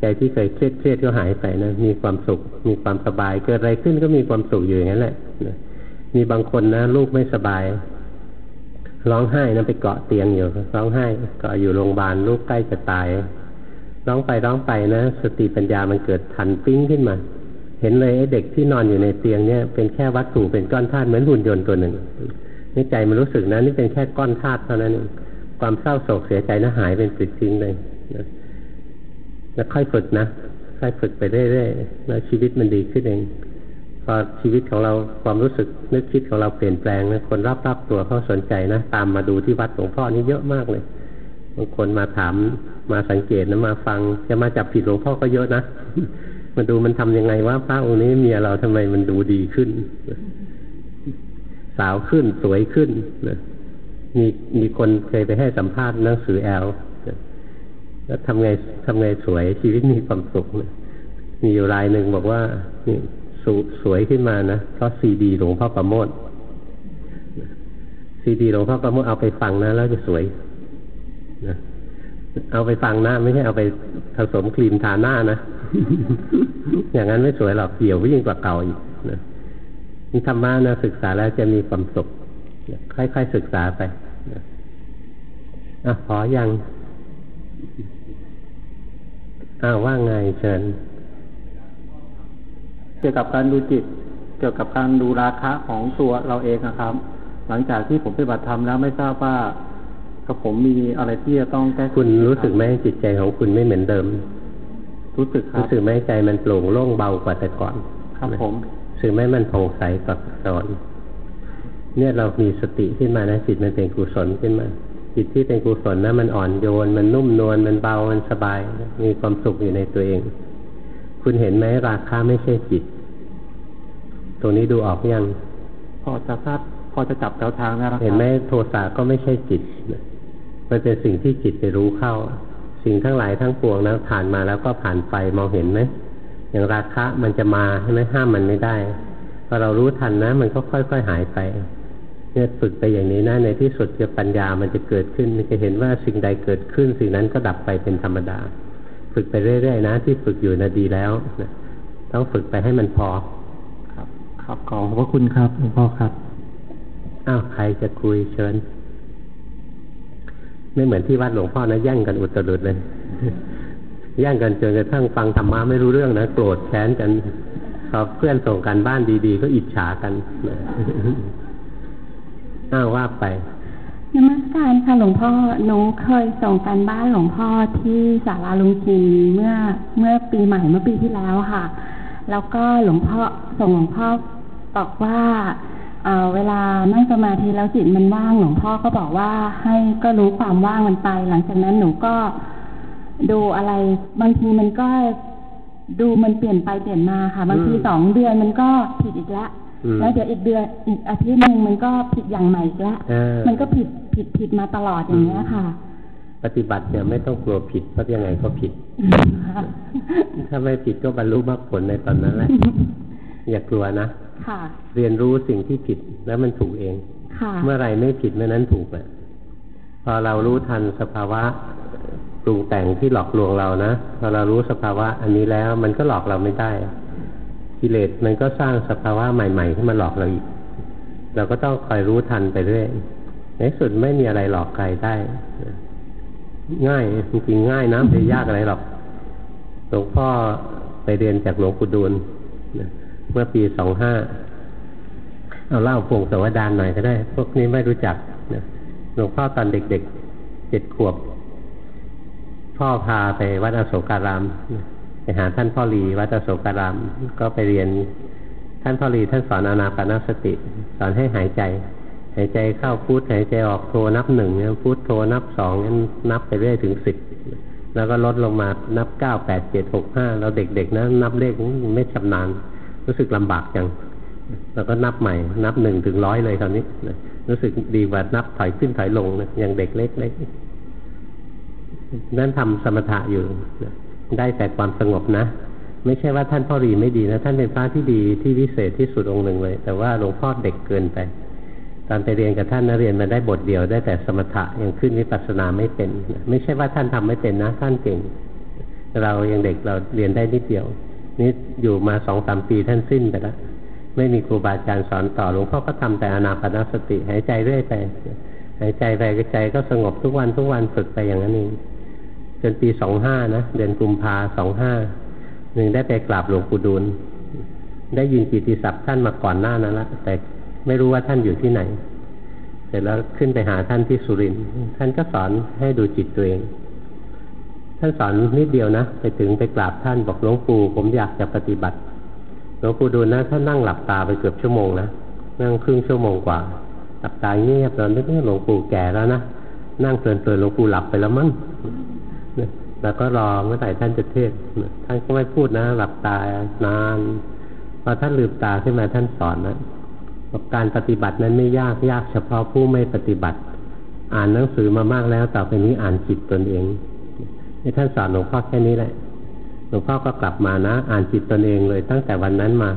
ใจที่เคยเครียดเครียดก็หายไปนะมีความสุข มีความสบายเกิดอะไรขึ้นก็มีความสุขอยู่อย่างนั้นแหละมีบางคนนะลูกไม่สบาย ร้องไห้นะไปเกาะเตียงอยู่ร้องไห้เกาะอยู่โรงพยาบาลลูกใกล้จะตายร้องไปร้องไปนะสติปัญญามันเกิดทันปิ้งขึ้นมา เห็นเลยไอ้เด็กที่นอนอยู่ในเตียงเนี่ยเป็นแค่วัตถุเป็นก้อนธาตุเหมือนหุ่นยนต์ตัวหนึ่ง นี่ใจมันรู้สึกนะนี่เป็นแค่ก้อนธาตุเท่านั้นเองความเศร้าโศกเสียใจนะหายเป็นปิดทิ้งเลยนะแล้วค่อยฝึกนะค่อยฝึกไปเรื่อยๆแล้วชีวิตมันดีขึ้นเองพอชีวิตของเราความรู้สึกนึกคิดของเราเปลี่ยนแปลงนะคนรอบๆตัวเขาสนใจนะตามมาดูที่วัดหลวงพ่อนี่เยอะมากเลยบางคนมาถามมาสังเกตนะมาฟัง จะมาจับผิดหลวงพ่อก็เยอะนะมาดูมันทำยังไงว่าพระองค์นี้เมียเราทำไมมันดูดีขึ้น สาวขึ้นสวยขึ้นนะมีมีคนเคยไปให้สัมภาษณ์หนังสือแอลแล้วทำไงทำไงสวยชีวิตมีความสุขมีอยู่รายหนึ่งบอกว่านี่สสวยขึ้นมานะเพราะซีดีหลวงพ่อประโมทซีดีหลวงพ่อประโมทเอาไปฟังนะแล้วจะสวยนะเอาไปฟังหนะไม่ใช่เอาไปผสมครีมทาหน้านะ อย่างนั้นไม่สวยหรอกเหี่ยวยิ่งกว่าเก่าอีกนะ นี่ธรรมะนะศึกษาแล้วจะมีความสุขค่อยๆศึกษาไปอะขอยังอ้าวว่าไงเชิญ เกี่ยวกับการดูจิต เกี่ยวกับการดูราคะของตัวเราเองนะครับ หลังจากที่ผมปฏิบัติธรรมแล้วไม่ทราบว่ากับผมมีอะไรที่จะต้องแก้คุณรู้สึกไหมจิตใจของคุณไม่เหมือนเดิม รู้สึกครับรู้สึกไหมใจมันโปร่งโล่งเบากว่าแต่ก่อน ครับผม รู้สึกไหมมันผ่องใสกว่าตอนเนี่ยเรามีสติขึ้นมานะจิตมันเป็นกุศลขึ้นมา จิตที่เป็นกุศลนะมันอ่อนโยน มันนุ่มนวลมันเบามันสบาย มีความสุขอยู่ในตัวเอง คุณเห็นไหมราคาไม่ใช่จิต ตรงนี้ดูออกยัง พอจะทราบพอจะจับแนวทางนะครับเห็นไหมโทสะก็ไม่ใช่จิตมันเป็นสิ่งที่จิตไปรู้เข้า สิ่งทั้งหลายทั้งปวงนะผ่านมาแล้วก็ผ่านไปมองเห็นไหม อย่างราคะมันจะมาใช่ไหมห้ามมันไม่ได้พอเรารู้ทันนะ มันก็ค่อย ๆ หายไปเนี่ยฝึกไปอย่างนี้นะในที่สุดจะปัญญามันจะเกิดขึ้นมันจะเห็นว่าสิ่งใดเกิดขึ้น สิ่งนั้นก็ดับไปเป็นธรรมดา ฝึกไปเรื่อยๆนะ ที่ฝึกอยู่นะดีแล้วนะต้องฝึกไปให้มันพอ ครับ ครับขอบพระคุณครับหลวงพ่อครับอ้าวใครจะคุยเชิญ ไม่เหมือนที่วัดหลวงพ่อนะแย่งกันอุตรุดเลย แย่งกันจนกระทั่งฟังธรรมะไม่รู้เรื่องนะโกรธแค้นกันพอเพื่อนส่งกันบ้านดีๆ ก็อิจฉากันอ้าวว่าไปนมัสการค่ะหลวงพ่อหนูเคยส่งกันบ้านหลวงพ่อที่ศาลาลุงจีเมื่อเมื่อปีใหม่เมื่อปีที่แล้วค่ะ แล้วก็หลวงพ่อส่งหลวงพ่อบอกว่าเเวลานั่งสมาธิแล้วจิตมันว่างหลวงพ่อก็บอกว่าให้ก็รู้ความว่างมันไป หลังจากนั้นหนูก็ ดูอะไร บางทีมันก็ดูมันเปลี่ยนไปเปลี่ยนมาค่ะ บางทีสองเดือนมันก็ผิดอีกแล้วแล้วเดี๋ยวอีกเดือนอีกอาทิตย์หนึ่งมันก็ผิดอย่างใหม่อีกแล้วมันก็ผิดผิดผิดมาตลอดอย่างเงี้ยค่ะ ปฏิบัติเนี่ยไม่ต้องกลัวผิดเพราะยังไงก็ผิด ถ้าไม่ผิดก็บรรลุมรรคผลในตอนนั้นแหละอย่ากลัวนะค่ะ เรียนรู้สิ่งที่ผิดแล้วมันถูกเอง เมื่อไรไม่ผิดเมื่อนั้นถูกแหละพอเรารู้ทันสภาวะ ปรุงแต่งที่หลอกลวงเรานะพอเรารู้สภาวะอันนี้แล้วมันก็หลอกเราไม่ได้ กิเลสมันก็สร้างสภาวะใหม่ๆที่มาหลอกเราอีก เราก็ต้องคอยรู้ทันไปเรื่อยในสุดไม่มีอะไรหลอกใครได้ง่ายจริงๆง่ายนะไม่ยากอะไรหรอกหลวงพ่อไปเรียนจากหลวงปู่ดูลเมื่อปีสองห้าเอาเล่าพวงสวัสดานหน่อยก็ได้ พวกนี้ไม่รู้จักหลวงพ่อตอนเด็กๆเจ็ดขวบ พ่อพาไปวัดอโศการามไปหาท่านพ่อรีวัดอโศการาม ก็ไปเรียนท่านพ่อรีท่านสอนอานาปานสติ สอนให้หายใจ หายใจเข้าพุทหายใจออกโทนับหนึ่งพุทโทนับสองนับไปเรื่อยถึงสิบแล้วก็ลดลงมานับเก้าแปดเจ็ดหกห้าเราเด็กๆนะนับเลขไม่ชำนาญรู้สึกลำบากจังแล้วก็นับใหม่ นับหนึ่งถึงร้อยเลยคราวนี้ รู้สึกดีกว่านับถอยขึ้นถอยลงนะอย่างเด็กเล็กๆ นั่นทำสมถะอยู่ได้แต่ความสงบนะ ไม่ใช่ว่าท่านพ่อรีไม่ดีนะ ท่านเป็นพระที่ดีที่วิเศษที่สุดองค์หนึ่งเลย แต่ว่าหลวงพ่อเด็กเกินไป ตอนไปเรียนกับท่านนะเรียนมาได้บทเดียวได้แต่สมถะยังขึ้นวิปัสสนาไม่เป็น ไม่ใช่ว่าท่านทำไม่เป็นนะ ท่านเก่ง เรายังเด็กเราเรียนได้นิดเดียวนี่อยู่มาสองสามปีท่านสิ้นไปแล้วไม่มีครูบาอาจารย์สอนต่อหลวงพ่อก็ทำแต่อนาปนสติหายใจเรื่อยไปหายใจไปใจก็สงบทุกวันทุกวันฝึกไปอย่างนั้นเอง จนปีสองห้านะเดือนกุมภาสองห้าหนึ่งได้ไปกราบหลวงปู่ดูลได้ยินกิติศัพท์ท่านมาก่อนหน้านั้นละแต่ไม่รู้ว่าท่านอยู่ที่ไหน เสร็จแล้วขึ้นไปหาท่านที่สุรินทร์ท่านก็สอนให้ดูจิตตัวเอง ท่านสอนนิดเดียวนะ ไปถึงไปกราบท่านบอกหลวงปู่ผมอยากจะปฏิบัติหลวงปู่ดูลนะท่านนั่งหลับตาไปเกือบชั่วโมงนะนั่งครึ่งชั่วโมงกว่าหลับตาเงียบตอนนี้หลวงปู่แก่แล้วนะนั่งเพลินๆหลวงปู่หลับไปแล้วมั้ง แล้วก็รอเมื่อไหร่ท่านจะเทศท่านก็ไม่พูดนะ หลับตานานพอท่านลืมตาขึ้นมาท่านสอนนะการปฏิบัตินั้นไม่ยากยากเฉพาะผู้ไม่ปฏิบัติ อ่านหนังสือมามากแล้วต่อไปนี้อ่านจิตตนเองนี่ท่านสอนหลวงพ่อแค่นี้แหละหลวงพ่อก็กลับมานะ อ่านจิตตนเองเลย ตั้งแต่วันนั้นมา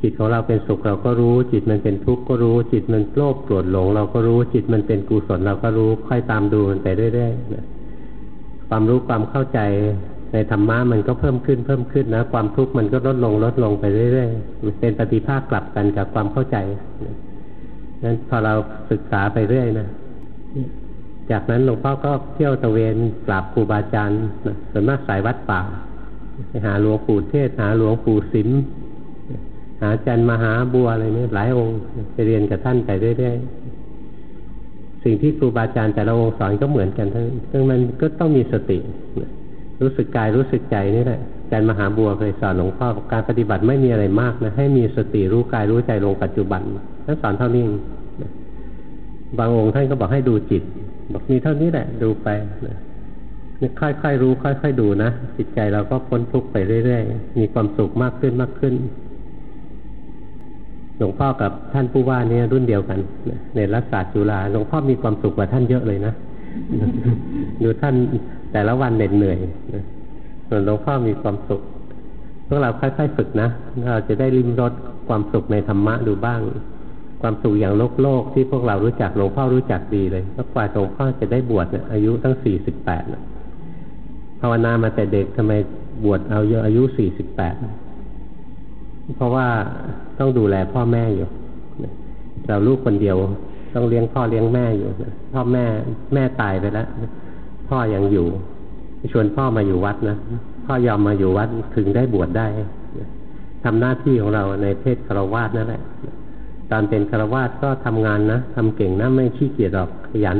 จิตของเราเป็นสุขเราก็รู้ จิตมันเป็นทุกข์ก็รู้ จิตมันโลภโกรธหลง เราก็รู้จิตมันเป็นกุศลเราก็รู้ค่อยตามดูมันไปเรื่อยๆ ความรู้ความเข้าใจในธรรมะมันก็เพิ่มขึ้นเพิ่มขึ้นนะ ความทุกข์มันก็ลดลงลดลงไปเรื่อยๆเป็นปฏิภาคกลับกันกับความเข้าใจนั้นพอเราศึกษาไปเรื่อยนะจากนั้นหลวงพ่อก็เที่ยวตะเวนกราบครูบาอาจารย์ส่วนมากสายวัดป่าไปหาหลวงปู่เทศ หาหลวงปู่สิมหาอาจารย์มหาบัวอะไรเนี่ยหลายองค์ไปเรียนกับท่านไปเรื่อยๆ สิ่งที่ครูบาอาจารย์แต่ละองค์สอนก็เหมือนกันทั้งซึ่งมันก็ต้องมีสติ รู้สึกกายรู้สึกใจนี่แหละอาจารย์มหาบัวเคยสอนหลวงพ่อการปฏิบัติไม่มีอะไรมากนะ ให้มีสติรู้กายรู้ใจลงปัจจุบันท่านสอนเท่านี้บางองค์ท่านก็บอกให้ดูจิต บอกมีเท่านี้แหละ ดูไปค่อยๆรู้ ค่อย ๆ ดูนะจิตใจเราก็พ้นทุกข์ไปเรื่อย ๆ มีความสุขมากขึ้นมากขึ้น หลวงพ่อกับท่านผู้ว่านี่รุ่นเดียวกันในรัฐศาสตร์จุฬาหลวงพ่อมีความสุขกว่าท่านเยอะเลยนะดูท่านแต่ละวันเหน็ดเหนื่อยส่วนหลวงพ่อมีความสุขพวกเราค่อยๆฝึกนะเราจะได้ริมรสความสุขในธรรมะดูบ้าง ความสุขอย่างโลกโลกที่พวกเรารู้จักหลวงพ่อรู้จักดีเลยแล้วกว่าหลวงพ่อจะได้บวชเนี่ยอายุตั้งสี่สิบแปดภาวนามาแต่เด็กทำไมบวชเอาเยอะอายุสี่สิบแปด เพราะว่าต้องดูแลพ่อแม่อยู่เราลูกคนเดียวต้องเลี้ยงพ่อเลี้ยงแม่อยู่พ่อแม่แม่ตายไปแล้วพ่อยังอยู่ ชวนพ่อมาอยู่วัดนะพ่อยอมมาอยู่วัดถึงได้บวชได้ทำหน้าที่ของเราในเพศคารวาสนั่นแหละ ตอนเป็นคารวาสก็ทำงานนะทำเก่งนะไม่ขี้เกียจหรอกขยัน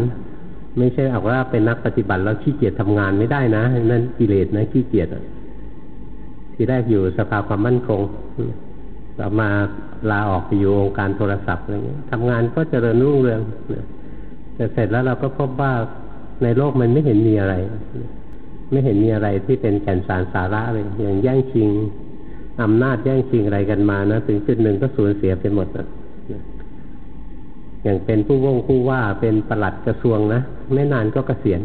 ไม่ใช่เอาว่าเป็นนักปฏิบัติแล้วขี้เกียจทำงานไม่ได้นะนั่นกิเลสนะขี้เกียจ ที่แรกอยู่สภาความมั่นคงต่อมาลาออกไปอยู่องค์การโทรศัพท์อะไรเงี้ยทำงานก็เจริญรุ่งเรืองแต่เสร็จแล้วเราก็พบว่าในโลกมันไม่เห็นมีอะไร ไม่เห็นมีอะไรที่เป็นแก่นสารสาระเลย อย่างแย่งชิงอำนาจแย่งชิงอะไรกันมานะถึงจุดหนึ่งก็สูญเสียไปหมดนะอย่างเป็นผู้ว่งผู้ว่าเป็นประหลัดกระทรวงนะไม่นานก็เกษียณ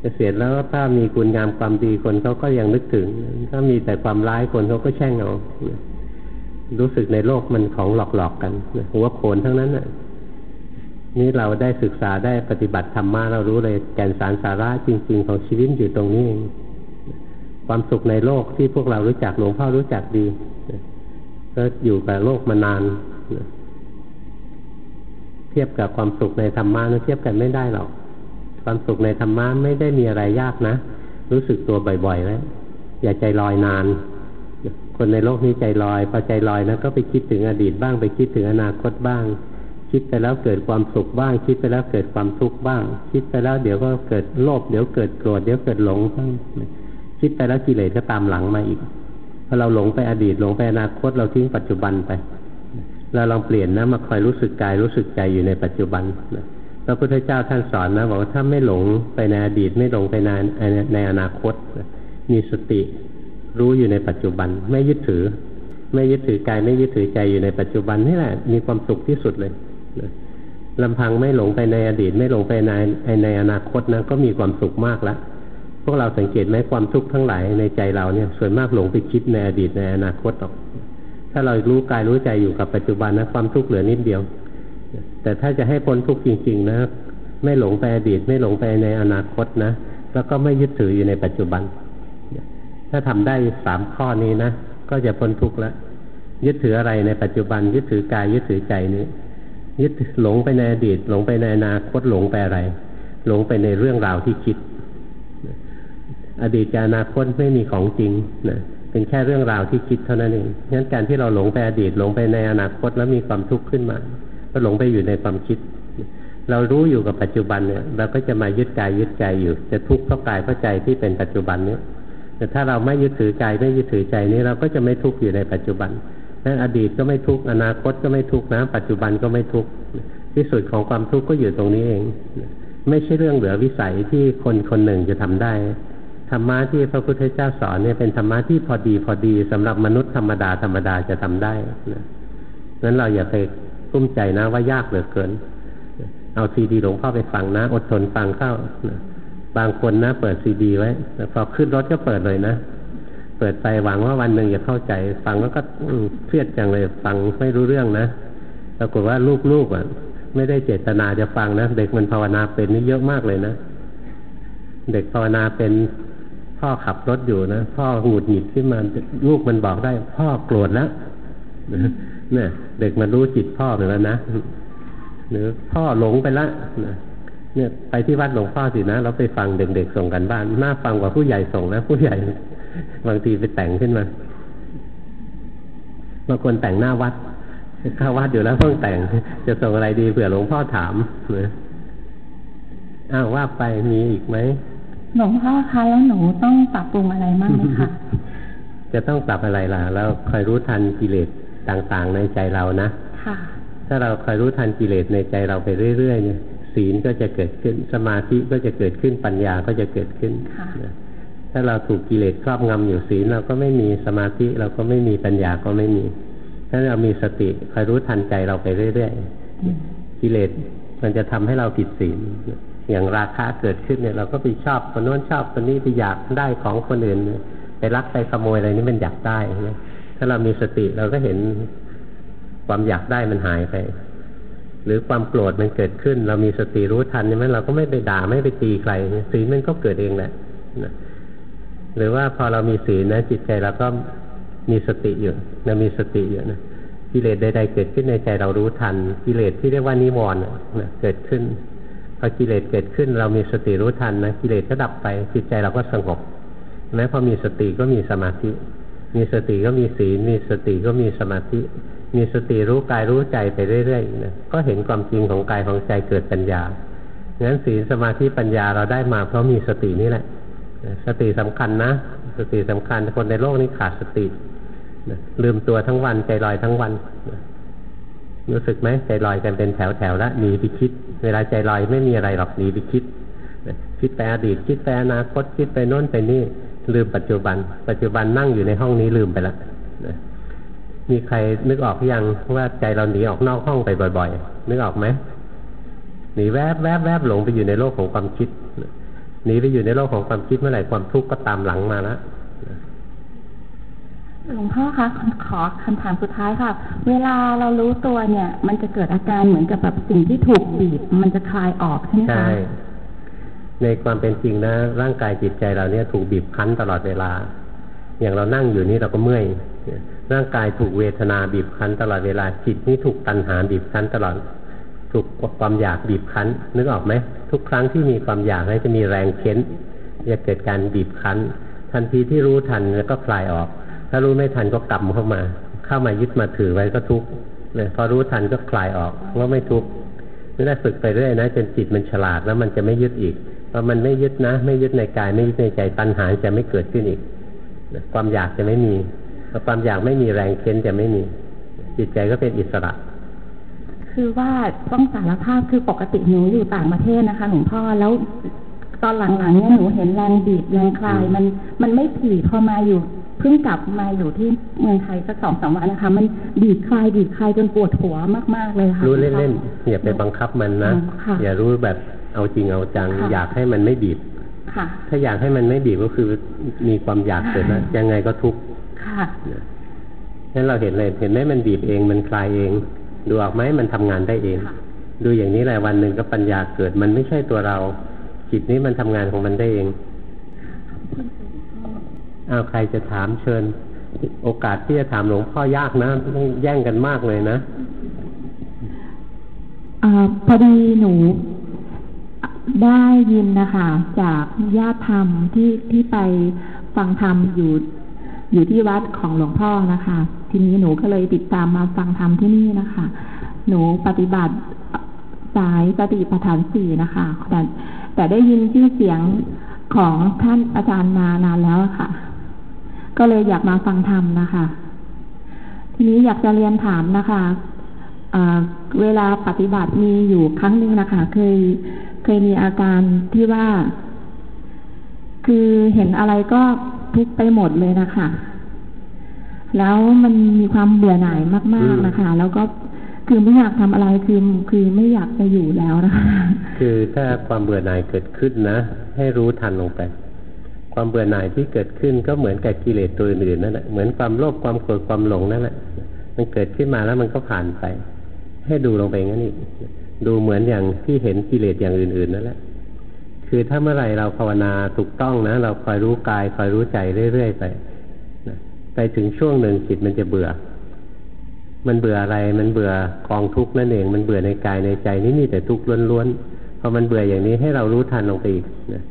เกษียณแล้วถ้ามีคุณงามความดีคนเขาก็ยังนึกถึง ถ้ามีแต่ความร้ายคนเขาก็แช่งเอารู้สึกในโลกมันของหลอกๆกันหัวโขนทั้งนั้นน่ะ นี่เราได้ศึกษาได้ปฏิบัติธรรมมาเรารู้เลยแก่นสารสาระจริง ๆ ของชีวิตอยู่ตรงนี้เองความสุขในโลกที่พวกเรารู้จักหลวงพ่อรู้จักดีก็อยู่กับโลกมานานเทียบกับความสุขในธรรมะนะเทียบกันไม่ได้หรอก ความสุขในธรรมะไม่ได้มีอะไรยากนะ รู้สึกตัวบ่อยๆแล้วอย่าใจลอยนาน คนในโลกนี้ใจลอยพอใจลอยนะก็ไปคิดถึงอดีตบ้างไปคิดถึงอนาคตบ้าง คิดไปแล้วเกิดความสุขบ้าง คิดไปแล้วเกิดความทุกข์บ้าง คิดไปแล้วเดี๋ยวก็เกิดโลภเดี๋ยวเกิดโกรธเดี๋ยวเกิดหลงบ้างคิดไปแล้วกิเลสก็ตามหลังมาอีกพอเราหลงไปอดีตหลงไปอนาคตเราทิ้งปัจจุบันไปเราลองเปลี่ยนนะมาคอยรู้สึกกายรู้สึกใจอยู่ในปัจจุบันพ ระพุทธเจ้าท่านสอนนะบอกว่าถ้าไม่หลงไปในอดีต ไม่หลงไปในในอนาคต มีสติรู้อยู่ในปัจจุบัน ไม่ยึดถือ ไม่ยึดถือกายไม่ยึดถือใจอยู่ในปัจจุบันนี่แหละมีความสุขที่สุดเลยลำพังไม่หลงไปในอดีต ไม่หลงไปในในอนาคตนะก็มีความสุขมากแล้วพวกเราสังเกตไหมความทุกข์ทั้งหลายในใจเราเนี่ยส่วนมากหลงไปคิดในอดีตในอนาคตหรอก ถ้าเรารู้กายรู้ใจอยู่กับปัจจุบันนะความทุกข์เหลือนิดเดียว แต่ถ้าจะให้พ้นทุกข์จริง ๆ นะ ไม่หลงไปอดีต ไม่หลงไปในอนาคตนะ แล้วก็ไม่ยึดถืออยู่ในปัจจุบัน ถ้าทำได้สามข้อนี้นะ ก็จะพ้นทุกข์แล้วยึดถืออะไรในปัจจุบัน ยึดถือกายยึดถือใจนี้ ยึดหลงไปในอดีต หลงไปในอนาคตหลงไปอะไร หลงไปในเรื่องราวที่คิด อดีตกับอนาคตไม่มีของจริงนะเป็นแค่เรื่องราวที่คิดเท่านั้นเองงั้นการที่เราหลงไปอดีตหลงไปในอนาคตแล้วมีความทุกข์ขึ้นมา ก็หลงไปอยู่ในความคิด เรารู้อยู่กับปัจจุบันเนี่ยเราก็จะมายึดกายยึดใจอยู่ จะทุกข์เพราะกายเพราะใจที่เป็นปัจจุบันเนี้ยแต่ถ้าเราไม่ยึดถือกายไม่ยึดถือใจนี้เราก็จะไม่ทุกข์อยู่ในปัจจุบันนั้นอดีตก็ไม่ทุกข์อนาคตก็ไม่ทุกข์นะปัจจุบันก็ไม่ทุกข์ที่สุดของความทุกข์ก็อยู่ตรงนี้เอง ไม่ใช่เรื่องเหลือวิสัยที่คนคนหนึ่งจะทำได้ธรรมะที่พระพุทธเจ้าสอนเนี่ยเป็นธรรมะที่พอดีพอดีสำหรับมนุษย์ธรรมดาธรรมดาจะทำได้นะนั้นเราอย่าไป ตุ้มใจนะว่ายากเหลือเกิน เอาซีดีหลวงพ่อไปฟังนะ อดทนฟังเข้าบางคนนะเปิดซีดีไว้พอขึ้นรถก็เปิดเลยนะ เปิดไปหวังว่าวันหนึ่งจะเข้าใจ ฟังแล้วก็เครียดจังเลยฟังไม่รู้เรื่องนะปรากฏว่าลูกๆอะ ไม่ได้เจตนาจะฟังนะเด็กมันภาวนาเป็นนี่เยอะมากเลยนะเด็กภาวนาเป็นพ่อขับรถอยู่นะพ่อหงุดหงิดขึ้นมาลูกมันบอกได้ พ่อโกรธแล้ว เนี่ยเด็กมันรู้จิตพ่อไปแล้วนะหรือพ่อหลงไปแล้วเนี่ยไปที่วัดหลวงพ่อสินะเราไปฟังเด็กๆส่งกันบ้านน่าฟังกว่าผู้ใหญ่ส่งนะผู้ใหญ่บางทีไปแต่งขึ้นมาบางคนแต่งหน้าวัดเข้าวัดอยู่แล้วเพิ่งแต่ง จะส่งอะไรดีเผื่อหลวงพ่อถามนะอ้าวว่าไปมีอีกไหมหลวงพ่อคะแล้วหนูต้องปรับปรุงอะไรบ้างไหมคะจะต้องปรับอะไรล่ะ แล้วคอยรู้ทันกิเลส ต่างๆ ในใจเรานะค่ะถ้าเราคอยรู้ทันกิเลสในใจเราไปเรื่อย ๆ เนี่ย ศีลก็จะเกิดขึ้นสมาธิก็จะเกิดขึ้นปัญญาก็จะเกิดขึ้นถ้าเราถูกกิเลสครอบงำอยู่ศีลเราก็ไม่มีสมาธิเราก็ไม่มีปัญญาก็ไม่มีถ้าเรามีสติคอยรู้ทันใจเราไปเรื่อยๆกิเลสมันจะทำให้เราผิดศีลอย่างราคะเกิดขึ้นเนี่ยเราก็ไปชอบคนโน้นชอบคนนี้ไปอยากได้ของคนอื่นไปรักไปขโมยอะไรนี่มันอยากได้ ถ้าเรามีสติเราก็เห็นความอยากได้มันหายไป หรือความโกรธมันเกิดขึ้น เรามีสติรู้ทันใช่ไหมเราก็ไม่ไปด่าไม่ไปตีใครศีลมันก็เกิดเองแหละนะหรือว่าพอเรามีศีลนะ จิตใจเราก็มีสติอยู่นะมีสติอยู่นะกิเลสใดๆเกิดขึ้นในใจเรารู้ทัน กิเลสที่เรียกว่านิวรณ์นะเกิดขึ้นพอกิเลสเกิดขึ้น เรามีสติรู้ทันนะกิเลสก็ดับไปจิตใจเราก็สงบแม้พอมีสติก็มีสมาธิ มีสติก็มีศีล มีสติก็มีสมาธิ มีสติรู้กายรู้ใจไปเรื่อยๆนะก็เห็นความจริงของกายของใจเกิดปัญญางั้นศีลสมาธิปัญญาเราได้มาเพราะมีสตินี่แหละ สติสำคัญนะ สติสำคัญคนในโลกนี้ขาดสติลืมตัวทั้งวันใจลอยทั้งวันรู้สึกไหมใจลอยกันเป็นแถวแถวแล้วหนีไปคิด เวลาใจลอยไม่มีอะไรหรอกหนีไปคิด คิดไปอดีตคิดไปอนาคตคิดไปโน้นไปนี่ ลืมปัจจุบัน ปัจจุบันนั่งอยู่ในห้องนี้ลืมไปแล้วมีใครนึกออกยังว่าใจเราหนีออกนอกห้องไปบ่อยๆ นึกออกไหมหนีแวบแวบแวบหลงไปอยู่ในโลกของความคิดหนีไปอยู่ในโลกของความคิดเมื่อไหร่ความทุกข์ก็ตามหลังมาแล้วหลวงพ่อคะขอคำถามสุดท้ายค่ะ เวลาเรารู้ตัวเนี่ย มันจะเกิดอาการเหมือนกับแบบสิ่งที่ถูกบีบมันจะคลายออกใช่ไหมคะใช่ ในความเป็นจริงนะ ร่างกายจิตใจเราเนี่ยถูกบีบคั้นตลอดเวลา อย่างเรานั่งอยู่นี่เราก็เมื่อยร่างกายถูกเวทนาบีบคั้นตลอดเวลาจิตนี่ถูกตัณหาบีบคั้นตลอด ถูกความอยากบีบคั้น นึกออกไหมทุกครั้งที่มีความอยากนี่จะมีแรงเค้นจะเกิดการบีบคั้น ทันทีที่รู้ทันแล้วก็คลายออก ถ้ารู้ไม่ทันก็กลับเข้ามา เข้ามายึดมาถือไว้ก็ทุกข์เลยพอรู้ทันก็คลายออกว่าไม่ทุกข์นี่แหละฝึกไปเรื่อยนะจนจิตมันฉลาดแล้วมันจะไม่ยึดอีก พอมันไม่ยึดนะ ไม่ยึดในกาย ไม่ยึดในใจตัณหาจะไม่เกิดขึ้นอีกความอยากจะไม่มีพอความอยากไม่มีแรงเค้นจะไม่มีจิตใจก็เป็นอิสระ คือว่าต้องสารภาพคือปกติหนูอยู่ต่างประเทศนะคะหลวงพ่อแล้วตอนหลังๆเนี่ยหนูเห็นแรงบีบแรงคลายมันมันไม่ถี่พอมาอยู่เพิ่งกลับมาอยู่ที่เมืองไทยสักสองสามวันนะคะ มันดีดคลายดีดคลายจนปวดหัวมากๆเลยค่ะรู้เล่นๆอย่าไปบังคับมันนะ อย่ารู้แบบ เอาจริงเอาจัง อยากให้มันไม่บีบถ้าอยากให้มันไม่บีบก็คือมีความอยากเกิดนะยังไงก็ทุกข์นั้นเราเห็นเลยเห็นไหมมันบีบเองมันคลายเอง ดูออกไหมมันทำงานได้เอง ดูอย่างนี้แหละวันหนึ่งก็ปัญญาเกิด มันไม่ใช่ตัวเรา จิตนี้มันทำงานของมันได้เองเอาใครจะถามเชิญ โอกาสที่จะถามหลวงพ่อยากนะต้องแย่งกันมากเลยนะอพอดีหนู ได้ยินนะคะจากญาติธรรมที่ที่ไปฟังธรรมอยู่อยู่ที่วัดของหลวงพ่อนะคะ ทีนี้หนูก็เลยติดตามมาฟังธรรมที่นี่นะคะ หนูปฏิบัติสายสติปัฏฐานสี่นะคะแต่แต่ได้ยินชื่อเสียงของท่านอาจารย์มานานแล้วค่ะ ก็เลยอยากมาฟังธรรมนะคะ ทีนี้อยากจะเรียนถามนะคะ เวลาปฏิบัติมีอยู่ครั้งหนึ่งนะคะ เคยเคยมีอาการที่ว่า คือเห็นอะไรก็ทุกไปหมดเลยนะคะ แล้วมันมีความเบื่อหน่ายมาก ๆนะคะ แล้วก็คือไม่อยากทำอะไรคือคือไม่อยากไปอยู่แล้วนะคะคือถ้าความเบื่อหน่ายเกิดขึ้นนะ ให้รู้ทันลงไป ความเบื่อหน่ายที่เกิดขึ้นก็เหมือนกับกิเลสตัวอื่นนั่นแหละเหมือนความโลภความโกรธความหลงนั่นแหละมันเกิดขึ้นมาแล้วมันก็ผ่านไป ให้ดูลงไปงั้นอีกดูเหมือนอย่างที่เห็นกิเลสอย่างอื่น ๆนั่นแหละคือถ้าเมื่อไหร่เราภาวนาถูกต้องนะ เราคอยรู้กายคอยรู้ใจเรื่อยๆไปไปถึงช่วงหนึ่งจิตมันจะเบื่อ มันเบื่ออะไร มันเบื่อกองทุกข์นั่นเอง มันเบื่อในกายในใจนี่มีแต่ทุกข์ล้วนๆพอมันเบื่ออย่างนี้ให้เรารู้ทันลงไปอีกนะ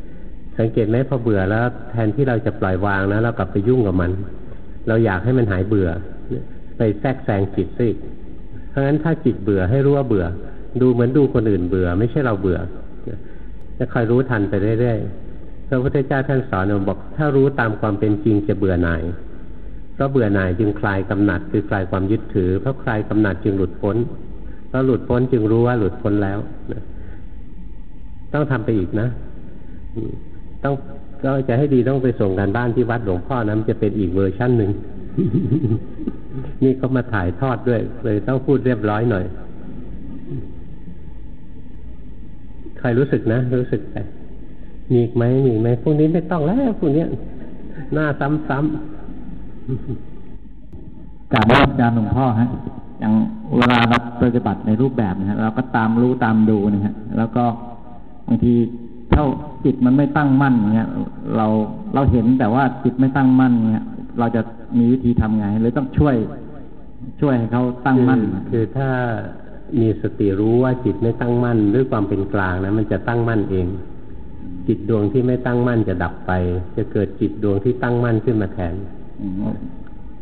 สังเกตไหมพอเบื่อแล้ว แทนที่เราจะปล่อยวางนะเรากลับไปยุ่งกับมัน เราอยากให้มันหายเบื่อ ไปแทรกแซงจิตซิเพ ราะฉะนั้นถ้าจิตเบื่อให้รู้ว่าเบื่อ ดูเหมือนดูคนอื่นเบื่อ ไม่ใช่เราเบื่อจะคอยรู้ทันไปเรื่อยๆพระพุทธเจ้าท่านสอนบอก ถ้ารู้ตามความเป็นจริงจะเบื่อหน่ายเพราะเบื่อหน่ายจึงคลายกำหนัดคือคลายความยึดถือเพราะคลายกำหนัดจึงหลุดพ้นเพราะหลุดพ้นจึงรู้ว่าหลุดพ้นแล้วต้องทำไปอีกนะ ต้องก็จะให้ดีต้องไปส่งการบ้านที่วัดหลวงพ่อนั้นจะเป็นอีกเวอร์ชั่นหนึ่ง นี่เขามาถ่ายทอดด้วย เลยต้องพูดเรียบร้อยหน่อย ใครรู้สึกนะ รู้สึกไปมีไหมมีไหมพวกนี้ไม่ต้องแล้วพวกนี้หน้าซ้ำๆการอาจารย์หลวงพ่อฮะอย่างเวลาเราปฏิบัติในรูปแบบนะฮะเราก็ตามรู้ตามดูนะฮะ แล้วก็บางทีถ้าจิตมันไม่ตั้งมั่นเนี่ยเราเราเห็นแต่ว่าจิตไม่ตั้งมั่นเนี่ย เราจะมีวิธีทำไงหรือต้องช่วย ช่วยให้เขาตั้งมั่นคือคือถ้ามีสติรู้ว่าจิตไม่ตั้งมั่นด้วยความเป็นกลางนะมันจะตั้งมั่นเอง จิตดวงที่ไม่ตั้งมั่นจะดับไป จะเกิดจิตดวงที่ตั้งมั่นขึ้นมาแทนอืม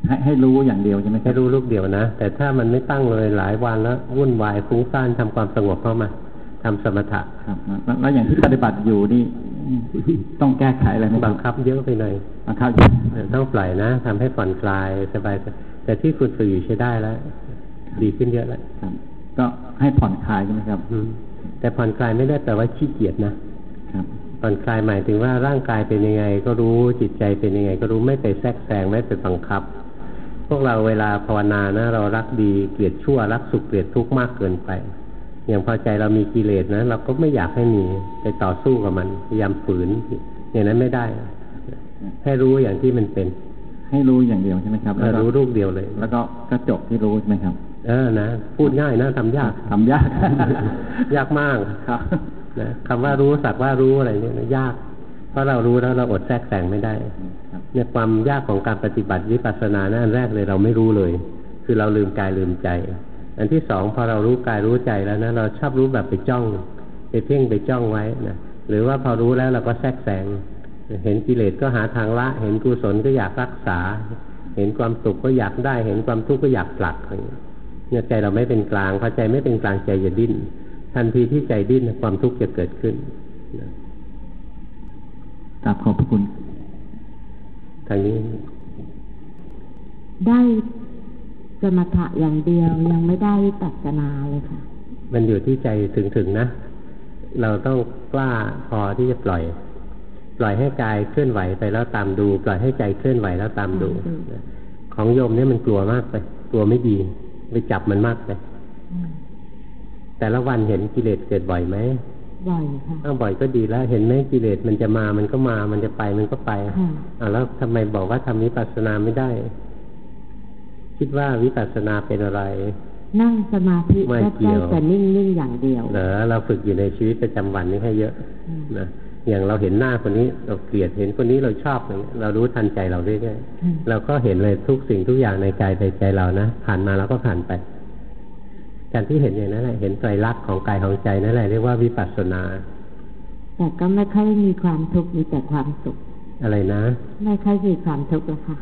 ให้ให้รู้อย่างเดียวใช่ไหมคแค่รับรู้ลูกเดียวนะ แต่ถ้ามันไม่ตั้งเลยหลายวันแล้ววุ่นวายฟุ้งซ่านทำความสงบเข้ามาทำสมถะครับแล้วแล้วอย่างที่ปฏิบัติอยู่นี่ ต้องแก้ไขอะไรไหมบังคับเยอะไปหน่อยบังคับต้องปล่อยนะทำให้ผ่อนคลายสบายแต่ที่คุณฝึกอยู่ใช้ได้แล้ว ดีขึ้นเยอะแล้วครับก็ให้ผ่อนคลายใช่ไหมครับอืมแต่ผ่อนคลายไม่ได้แปลว่าขี้เกียจนะครับผ่อนคลายหมายถึงว่าร่างกายเป็นยังไง ก็รู้จิตใจเป็นยังไง ก็รู้ไม่ไปแทรกแซงไม่ไปบังคับ พวกเราเวลาภาวนานะ เรารักดีเกลียดชั่วรักสุขเกลียดทุกข์มากเกินไป อย่างพอใจเรามีกิเลสนะเราก็ไม่อยากให้มีไปต่อสู้กับมันพยายามฝืนอย่างนั้นไม่ได้ ให้รู้อย่างที่มันเป็น ให้รู้อย่างเดียวใช่ไหมครับเออแล้วก็รู้รูปเดียวเลย แล้วก็กระจกที่รู้ใช่ไหมครับ เออนะพูดง่ายนะทำยากทำยาก ยากมากครับนะคำว่ารู้สักว่ารู้อะไรเนี่ยนะยาก เพราะเรารู้แล้วเราอดแทรกแซงไม่ได้ครับเนี่ยความยากของการปฏิบัติวิปัสสนานะอันแรกเลยเราไม่รู้เลย คือเราลืมกายลืมใจ อันที่สองพอเรารู้กายรู้ใจแล้วนะเราชอบรู้แบบไปจ้องไปเพ่งไปจ้องไว้นะหรือว่าพอรู้แล้วเราก็แทรกแซงเห็นกิเลสก็หาทางละ เห็นกุศลก็อยากรักษา เห็นความสุขก็อยากได้ เห็นความทุกข์ก็อยากผลักอะไรอย่างเงี้ยเนี่ยใจเราไม่เป็นกลางพอใจไม่เป็นกลางใจจะดิ้น ทันทีที่ใจดิ้นความทุกข์จะเกิดขึ้นนะกราบขอบพระคุณทางนี้ ได้ สมถะอย่างเดียวยังไม่ได้วิปัสสนาเลยค่ะ มันอยู่ที่ใจถึงถึงๆนะ เราต้องกล้าพอที่จะปล่อย ปล่อยให้กายเคลื่อนไหวไปแล้วตามดู ปล่อยให้ใจเคลื่อนไหวแล้วตามดูอืมนะของโยมเนี่ยมันกลัวมากไปกลัวไม่ดีไปจับมันมากไปอืมแต่ละวันเห็นกิเลสเกิดบ่อยไหมบ่อยค่ะถ้าบ่อยก็ดีแล้ว เห็นไหมกิเลสมันจะมามันก็มา มันจะไปมันก็ไปค่ะอ่าแล้วทำไมบอกว่าทำวิปัสสนาไม่ได้ คิดว่าวิปัสสนาเป็นอะไร นั่งสมาธิไม่ก็เกี่ได้ยวแต่นิ่งๆอย่างเดียวเหรอเราฝึกอยู่ในชีวิตประจำวันนี้ให้เยอะอืมนะอย่างเราเห็นหน้าคนนี้เราเกลียดเห็นคนนี้เราชอบอะไรเงี้ยเรารู้ทันใจเราเรื่อยอืมๆเราก็เห็นเลยทุกสิ่งทุกอย่างในกายในใจเรานะผ่านมาแล้วก็ผ่านไปการที่เห็นอย่างนั้นแหละเห็นไตรลักษณ์ของกายของใจนั่นแหละเรียกว่าวิปัสสนา แต่ก็ไม่ค่อยมีความทุกข์มีแต่ความสุข อะไรนะ ไม่ค่อยมีความทุกข์แล้วค่ะ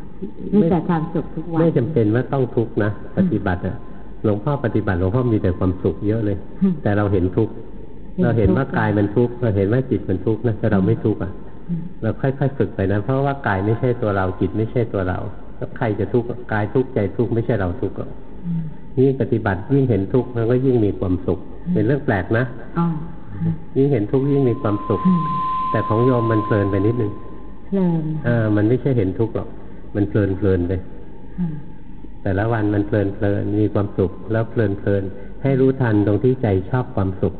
มีแต่ความสุขทุกวันไม่จำเป็นว่าต้องทุกข์นะปฏิบัติอะหลวงพ่อปฏิบัติหลวงพ่อมีแต่ความสุขเยอะเลยอืมแต่เราเห็นทุกข์เห็นเราเห็นว่าทุกข์กายมันทุกข์เราเห็นว่าจิตมันทุกข์นะแต่เราไม่ทุกข์อะอืมเราค่อยๆฝึกไปนะเพราะว่ากายไม่ใช่ตัวเราจิตไม่ใช่ตัวเราแล้วใครจะทุกข์อะกายทุกข์ใจทุกข์ไม่ใช่เราทุกข์หรอกอืมยิ่งปฏิบัติยิ่งเห็นทุกข์มันก็ยิ่งมีความสุข เป็นเรื่องแปลกนะอ๋อยิ่งเห็นทุกข์ยิ่งมีความสุขอืมแต่ของโยมมันเพลินไปนิดนึงเพ ลินอ่ามันไม่ใช่เห็นทุกข์หรอก มันเพลินเพลินไปอืมแต่ละวันมันเพลินเพลินมีความสุขแล้วเพลินเพลินให้รู้ทันตรงที่ใจชอบความสุข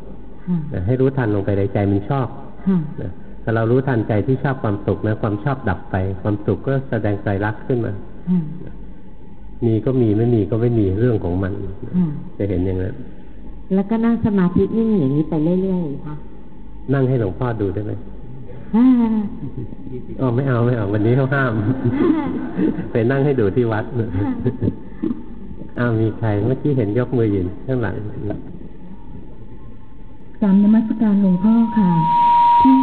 ค่ะนะให้รู้ทันลงไปในใจมันชอบค่ะนะถ้าเรารู้ทันใจที่ชอบความสุขนะความชอบดับไป ความสุขก็แสดงใจรักษณ์ขึ้นมาค่ะมีก็มีไม่มีก็ไม่มีเรื่องของมันค่ะจะเห็นอย่างนั้นแล้วก็นั่งสมาธินิ่งอย่างนี้ไปเรื่อยๆค่ะนั่งให้หลวงพ่อดูได้ไหม อ่าอ๋อไม่เอาไม่เอา วันนี้เขาห้าม ไปนั่งให้ดูที่วัดอ้าวมีใครเมื่อกี้เห็นยกมือยืนข้างหลังกรรมนมัสการหลวงพ่อค่ะ ที่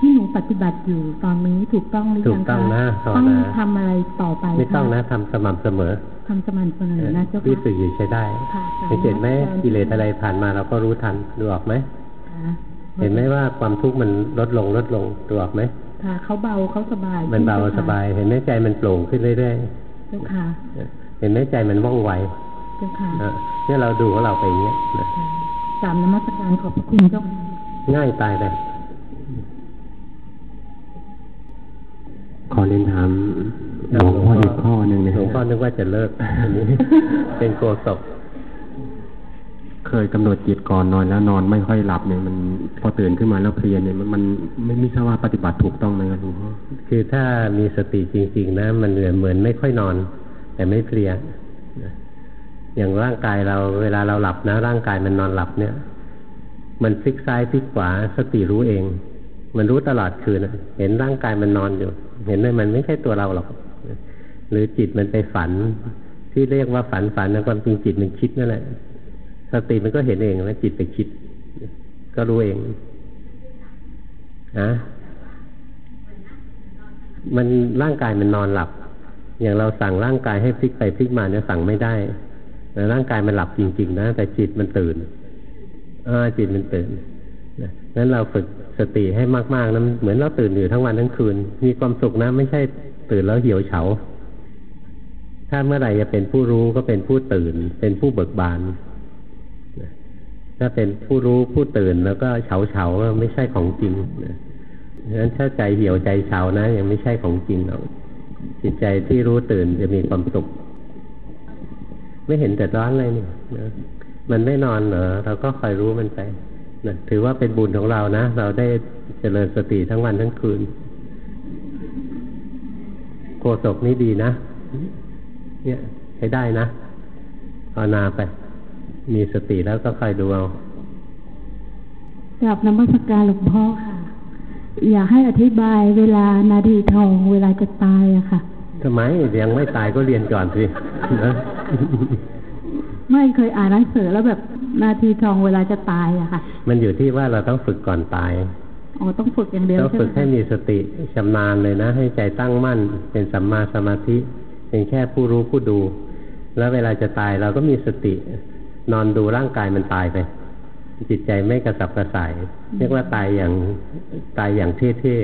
ที่หนูปฏิบัติอยู่ตอนนี้ถูกต้องหรือถูยักงต้องคะนะภาวต้องนาทำอะไรต่อไปไม่ต้องคนะทำสม่ำเสมอทำสม่ำเสมอนะเจ้าที่ค่ะฝึกอยู่ใช้ได้ค่ะสาธุเห็นไหมกิเลสอะไรผ่านมาเราก็รู้ทันดูออกไหมค่ะ เห็นไหมว่าความทุกข์มันลดลงลดลงดูออกไหมค่ะเขาเบาเขาสบาย มันเบาจ้ค่ะสบาย เห็นไหมใจมันโปร่งขึ้นเรื่อยเจ้าค่ะๆเห็นไหมใจมันว่องไวเจ้าค่ะอะเนี่ยเราดูของเราไปอย่างเงี้ยนะค่ะกรรมนมัสการขอบพระคุณเจ้าค่ะง่ายตายเลยขอเรียนถามหลวงพ่ออีกข้อหนึ่งนะหลวงพ่อนึกว่าจะเลิกอันนี้เป็นโกศก เคยกำหนดจิตก่อนนอนแล้วนอนไม่ค่อยหลับเนี่ยมันพอตื่นขึ้นมาแล้วเพลียเนี่ยมันมันไม่ไม่ทราบว่าปฏิบัติถูกต้องไหมครับหลวงพ่อคือถ้ามีสติจริง ๆ นะ มันเหมือนเหมือนไม่ค่อยนอน แต่ไม่เพลียอย่างร่างกายเราเวลาเราหลับนะ ร่างกายมันนอนหลับเนี่ย มันพลิกซ้ายพลิกขวาสติรู้เอง มันรู้ตลอดคืนเห็นร่างกายมันนอนอยู่ เห็นเลยมันไม่ใช่ตัวเราหรอกหรือจิตมันไปฝันที่เรียกว่าฝันฝันนะความจริงจิตมันคิดนั่นแหละ สติมันก็เห็นเองว่าจิตไปคิด ก็รู้เองนะมันร่างกายมันนอนหลับ อย่างเราสั่งร่างกายให้พลิกไปพลิกมาเนี่ยสั่งไม่ได้แต่ร่างกายมันหลับจริง ๆ นะ แต่จิตมันตื่นอจิตมันตื่นนั้นเราฝึกสติให้มากๆนะเหมือนเราตื่นอยู่ทั้งวันทั้งคืน มีความสุขนะ ไม่ใช่ตื่นแล้วเหี่ยวเฉา ถ้าเมื่อไหร่จะเป็นผู้รู้ก็เป็นผู้ตื่น เป็นผู้เบิกบาน ถ้าเป็นผู้รู้ผู้ตื่นแล้วก็เฉาเฉาไม่ใช่ของจริงนะฉะนั้นถ้าใจเหี่ยวใจเฉานะ ยังไม่ใช่ของจริงหรอกจิตใจที่รู้ตื่นจะมีความสุข ไม่เห็นแต่ร้อนเลยนี่นะมันไม่นอนเหรอเราก็คอยรู้มันไปนะถือว่าเป็นบุญของเรานะ เราได้เจริญสติทั้งวันทั้งคืน โกศกนี่ดีนะ เนี่ยใช้ได้นะภาวนาไป มีสติแล้วก็คอยดูเอากลับนมัสการหลวงพ่อค่ะ อยากให้อธิบายเวลานาทีทอง เวลาจะตายอะค่ะทำไมยังไม่ตายก็เรียนก่อนสินะไม่เคยอ่านหนังสือแล้วแบบนาทีทองเวลาจะตายอะค่ะ มันอยู่ที่ว่าเราต้องฝึกก่อนตายอ๋อต้องฝึกอย่างเดียวต้องฝึกให้มีสติชำนาญเลยนะ ให้ใจตั้งมั่น เป็นสัมมาสมาธิ เป็นแค่ผู้รู้ผู้ดู แล้วเวลาจะตายเราก็มีสติ นอนดูร่างกายมันตายไป จิตใจไม่กระสับกระส่ายเรียกว่าตายอย่างตายอย่างเท่ๆ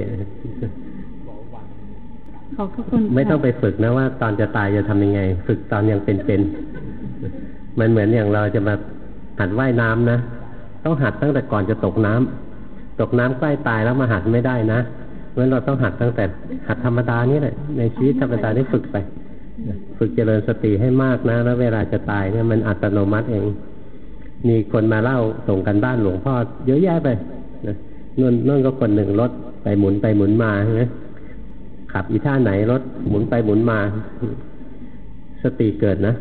ไม่ต้องไปฝึกนะว่า ตอนจะตายจะทำยังไง ฝึกตอนยังเป็นๆมันเหมือนอย่างเราจะมาหัดว่ายน้ำนะต้องหัดตั้งแต่ก่อนจะตกน้ำตกน้ำใกล้ตายแล้วมาหัดไม่ได้นะเพราะเราต้องหัดตั้งแต่หัดธรรมดานี่แหละในชีวิตธรรมดานี่ฝึกไป ฝึกเจริญสติให้มากนะ แล้วเวลาจะตายเนี่ยมันอัตโนมัติเอง มีคนมาเล่าส่งกันบ้านหลวงพ่อเยอะแยะไปนะนู่นนู่นก็คนหนึ่งรถไปหมุนไปหมุนมาใช่ไหมขับอีท่าไหนรถหมุนไปหมุนมา สติเกิดนะ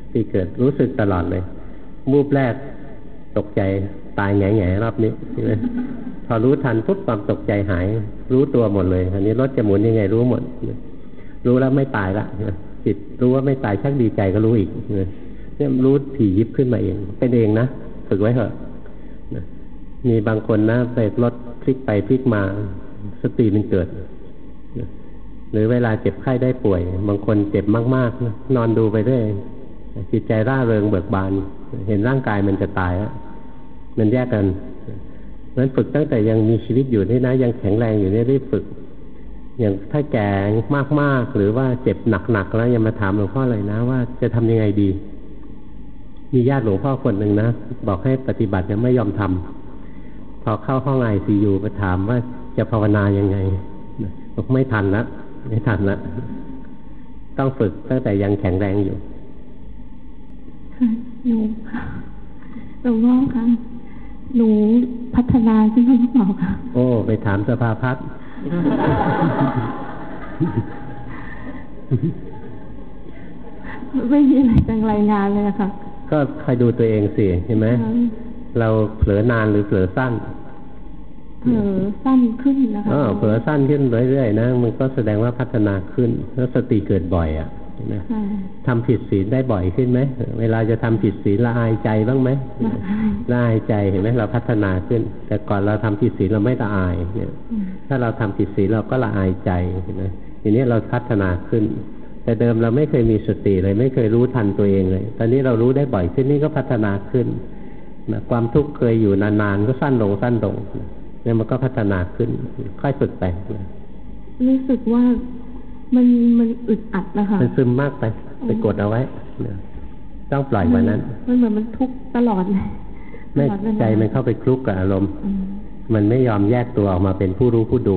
สติเกิดรู้สึกตลอดเลยมูบแรกตกใจตายแง่แง่รอบนี้ใช่ไหมพอรู้ทันปุ๊บความตกใจหาย รู้ตัวหมดเลยอันนี้รถจะหมุนยังไงรู้หมด รู้แล้วไม่ตายละ จิตรู้ว่าไม่ตายชักดีใจก็รู้อีกเนี่ยรู้ถี่ยิบขึ้นมาเอง เป็นเองนะฝึกไว้เถอะมีบางคนนะไปรถพลิกไปพลิกมาสติมันเกิดหรือเวลาเจ็บไข้ได้ป่วย บางคนเจ็บมากๆนอนดูไปเรื่อยจิตใจร่าเริงเบิกบาน เห็นร่างกายมันจะตายแล้วมันแยกกันนั้นฝึกตั้งแต่ยังมีชีวิตอยู่นี่นะ ยังแข็งแรงอยู่นี่รีบฝึก อย่างถ้าแก่มากๆ หรือว่าเจ็บหนักๆแล้วยังมาถามหลวงพ่อเลยนะ ว่าจะทำยังไงดี มีญาติหลวงพ่อคนหนึ่งนะ บอกให้ปฏิบัติยังไม่ยอมทำพอเข้าห้องไอซียูไปถามว่าจะภาวนายังไงบอกไม่ทันละไม่ทันละต้องฝึกตั้งแต่ยังแข็งแรงอยู่หนูหลวงพ่อคะหนูพัฒนาใช่ไหมเปล่าคะโอ้ ไปถามสภาพัฒน์ ไม่มีอะไรจังรายงานเลยค่ะก็คอยดูตัวเองสิเห็นไหมเราเผลอนานหรือเผลอสั้นเผลอสั้นขึ้นนะคะอ๋อเผลอสั้นขึ้นเรื่อยๆนะมันก็แสดงว่าพัฒนาขึ้น แล้วสติเกิดบ่อยอะ นะทำผิดศีลได้บ่อยขึ้นไหม เวลาจะทำผิดศีลละอายใจบ้างไหมละอายใจเห็นไหมเราพัฒนาขึ้น แต่ก่อนเราทำผิดศีลเราไม่ละอายเนี่ย ถ้าเราทำผิดศีลเราก็ละอายใจเห็นไหมทีนี้เราพัฒนาขึ้น แต่เดิมเราไม่เคยมีสติเลย ไม่เคยรู้ทันตัวเองเลย ตอนนี้เรารู้ได้บ่อยขึ้นนี่ก็พัฒนาขึ้นนะความทุกข์เคยอยู่นานๆก็สั้นลงสั้นลงเนี่ยมันก็พัฒนาขึ้น ค่อยฝึกไปรู้สึกว่า มันมันอึดอัดนะคะมันซึมมากไป ไปกดเอาไว้ต้องปล่อยกว่านั้น มันเหมือนมันทุกตลอดเลยไม่ใจมันเข้าไปคลุกกับอารมณ์ มันไม่ยอมแยกตัวออกมาเป็นผู้รู้ผู้ดู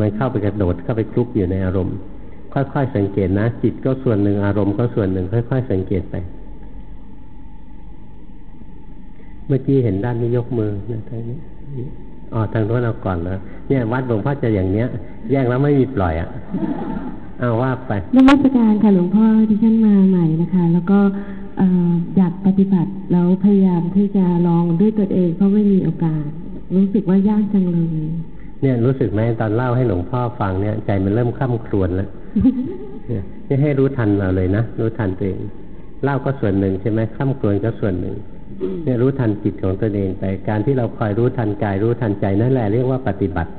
มันเข้าไปกระโดดเข้าไปคลุกอยู่ในอารมณ์ ค่อยๆสังเกตนะ จิตก็ส่วนหนึ่งอารมณ์ก็ส่วนหนึ่ง ค่อย ๆ สังเกตไป เมื่อกี้เห็นด้านนี้ยกมือนะทางนี้ อ๋อทางโน้นเอาก่อนนะเนี่ยวัดหลวงพ่อจะอย่างเนี้ย แยกแล้วไม่มีปล่อยอะเอาว่าไปนมัสการค่ะหลวงพ่อที่ฉันมาใหม่นะคะ แล้วก็อยากปฏิบัติแล้วพยายามที่จะลองด้วยตัวเองเพราะไม่มีโอกาส รู้สึกว่ายากจังเลย เนี่ยรู้สึกไหมตอนเล่าให้หลวงพ่อฟังเนี่ยใจมันเริ่มข้ามครวนแล้วนี่ให้รู้ทันเราเลยนะรู้ทันตัวเองเล่าก็ส่วนหนึ่งใช่ไหมข้ามครวนก็ส่วนหนึ่ง เนี่ยรู้ทันจิตของตนเองไปการที่เราคอยรู้ทันกายรู้ทันใจนั่นแหละเรียกว่าปฏิบัติ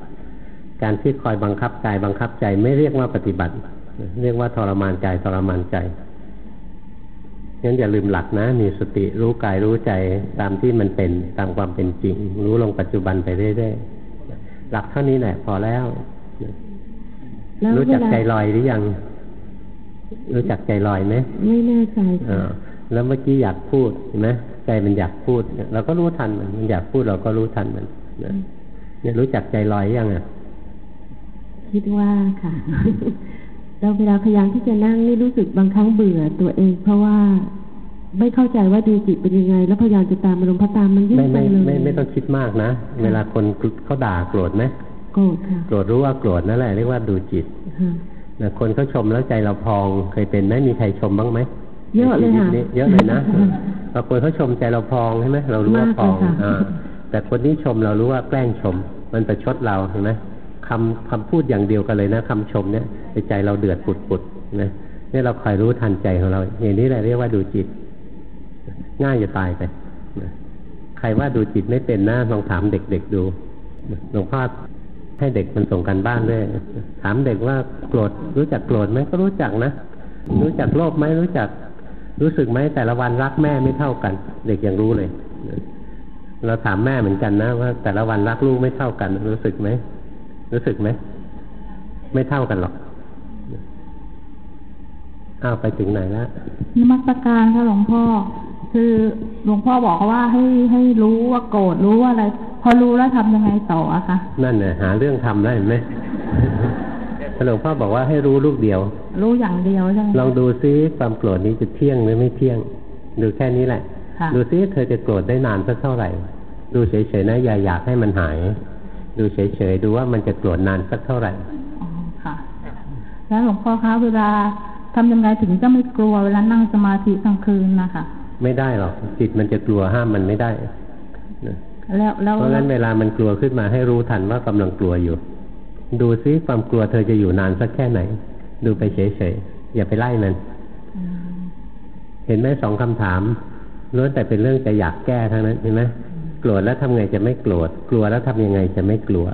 การที่คอยบังคับกายบังคับใจไม่เรียกว่าปฏิบัติ เรียกว่าทรมานกายทรมานใจงั้นอย่าลืมหลักนะ มีสติรู้กายรู้ใจตามที่มันเป็นตามความเป็นจริง รู้ลงปัจจุบันไปเรื่อยๆหลักเท่านี้แหละพอแล้ว รู้จักใจลอยหรือยัง รู้จักใจลอยไหมไม่แน่ใจอ่าแล้วเมื่อกี้อยากพูดเห็นไหม ใจมันอยากพูดเราก็รู้ทันมันมันอยากพูดเราก็รู้ทันมันเนี่ยรู้จักใจลอยยังอะ คิดว่าค่ะเราเวลาพยายามที่จะนั่งนี่รู้สึกบางครั้งเบื่อตัวเอง เพราะว่าไม่เข้าใจว่าดูจิตเป็นยังไง แล้วพยายามจะตามอารมณ์พระตามมันยิ่งไปเลยไม่ไม่ต้องคิดมากนะเวลาคนเขาด่าโกรธไหมโกรธค่ะโกรธรู้ว่าโกรธนั่นแหละเรียกว่าดูจิตนะคนเขาชมแล้วใจเราพองเคยเป็นไหมมีใครชมบ้างไหม เยอะเลยค่ะเยอะเลยนะบางคนเขาชมใจเราพองใช่ไหมเรารู้ว่าพองอ่าแต่คนนี้ชมเรารู้ว่าแกล้งชม มันประชดเราเห็นไหมคำคำพูดอย่างเดียวกันเลยนะคำชมเนี่ยใจเราเดือดปุดปุดนะนี่เราคอยรู้ทันใจของเรา อย่างนี้แหละเรียกว่าดูจิต ง่ายจะตายไปใครว่าดูจิตไม่เป็นนะลองถามเด็กๆดูหลวงพ่อให้เด็กมันส่งกันบ้านด้วย ถามเด็กว่าโกรธรู้จักโกรธไหมก็รู้จักนะ รู้จักโลภไหมรู้จัก รู้สึกไหมแต่ละวันรักแม่ไม่เท่ากัน เด็กยังรู้เลย เราถามแม่เหมือนกันนะว่า แต่ละวันรักลูกไม่เท่ากัน รู้สึกไหมรู้สึกไหมไม่เท่ากันหรอกอ้าวไปถึงไหนแล้วนมัสการค่ะหลวงพ่อ คือหลวงพ่อบอกว่าให้ให้รู้ว่าโกรธรู้ว่าอะไร พอรู้แล้วทำยังไงต่ออะคะนั่นเนี่ยหาเรื่องทำได้ไหมหลวงพ่อบอกว่าให้รู้ลูกเดียว รู้อย่างเดียวใช่ไหมลองดูซิความโกรธนี้จะเที่ยงหรือไม่เที่ยง ดูแค่นี้แหละ ดูซิเธอจะโกรธได้นานสักเท่าไหร่ ดูเฉยๆนะอย่าอยากให้มันหาย ดูเฉยๆดูว่ามันจะโกรธนานสักเท่าไหร่อ๋อค่ะ แล้วหลวงพ่อคะเวลาทำยังไงถึงจะไม่กลัวเวลานั่งสมาธิกลางคืนนะคะไม่ได้หรอกจิตมันจะกลัวห้ามมันไม่ได้แล้วแล้วเพราะงั้นเวลามันกลัวขึ้นมาให้รู้ทันว่ากำลังกลัวอยู่ ดูซิความกลัวเธอจะอยู่นานสักแค่ไหน ดูไปเฉยๆ อย่าไปไล่มัน เห็นไหมสองคำถามล้วนแต่เป็นเรื่องจะอยากแก้ทั้งนั้นเห็นไหมโกรธแล้วทำไงจะไม่โกรธ กลัวแล้วทำยังไงจะไม่กลัว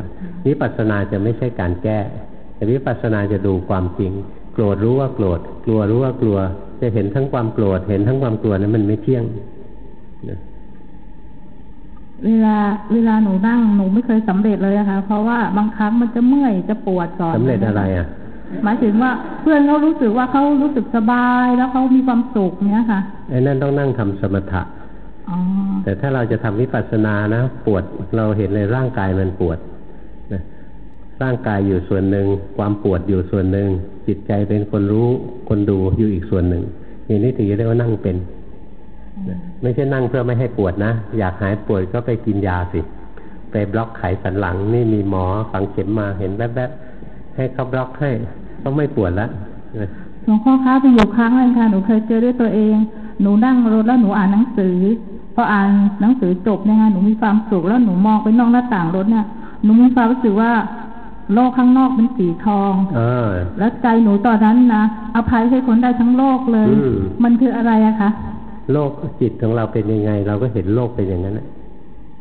วิปัสสนาจะไม่ใช่การแก้ แต่วิปัสสนาจะดูความจริงรธรู้ว่าโกรธ กลัวรู้ว่ากลัว จะเห็นทั้งความโกรธ เห็นทั้งความกลัวนั้นมันไม่เที่ยงเวลาเวลาหนูนั่งหนูไม่เคยสำเร็จเลยอะค่ะเพราะว่าบางครั้งมันจะเมื่อยจะปวดก่อนสำเร็จอะไรอะ หมายถึงว่าเพื่อนเขารู้สึกว่าเขารู้สึกสบายแล้วเขามีความสุขเนี้ยค่ะไอ้นั่นต้องนั่งทำสมถะแต่ถ้าเราจะทำวิปัสสนานะปวดเราเห็นในร่างกายมันปวดร่างกายอยู่ส่วนหนึ่ง ความปวดอยู่ส่วนหนึ่ง จิตใจเป็นคนรู้คนดูอยู่อีกส่วนหนึ่งอย่างนี้ถึงจะเรียกว่านั่งเป็นไม่ใช่นั่งเพื่อไม่ให้ปวดนะ อยากหายปวดก็ไปกินยาสิ ไปบล็อกไขสันหลัง นี่มีหมอฝังเข็มมาเห็นแวบๆ ให้เขาบล็อกให้ก็ไม่ปวดแล้วหลวงพ่อคะไปอยู่ครั้งนึงค่ะหนูเคยเจอด้วยตัวเอง หนูนั่งรถแล้วหนูอ่านหนังสือพออ่านหนังสือจบเนี่ยหนูมีความสุขแล้วหนูมองไปนอกหน้าต่างรถเนี่ยหนูมีความรู้สึกว่าโลกข้างนอกเป็นสีทองอแล้วใจหนูตอนนั้นนะอภัยให้คนได้ทั้งโลกเลย มันคืออะไรอะคะ โลกจิตของเราเป็นยังไง เราก็เห็นโลกเป็นอย่างนั้น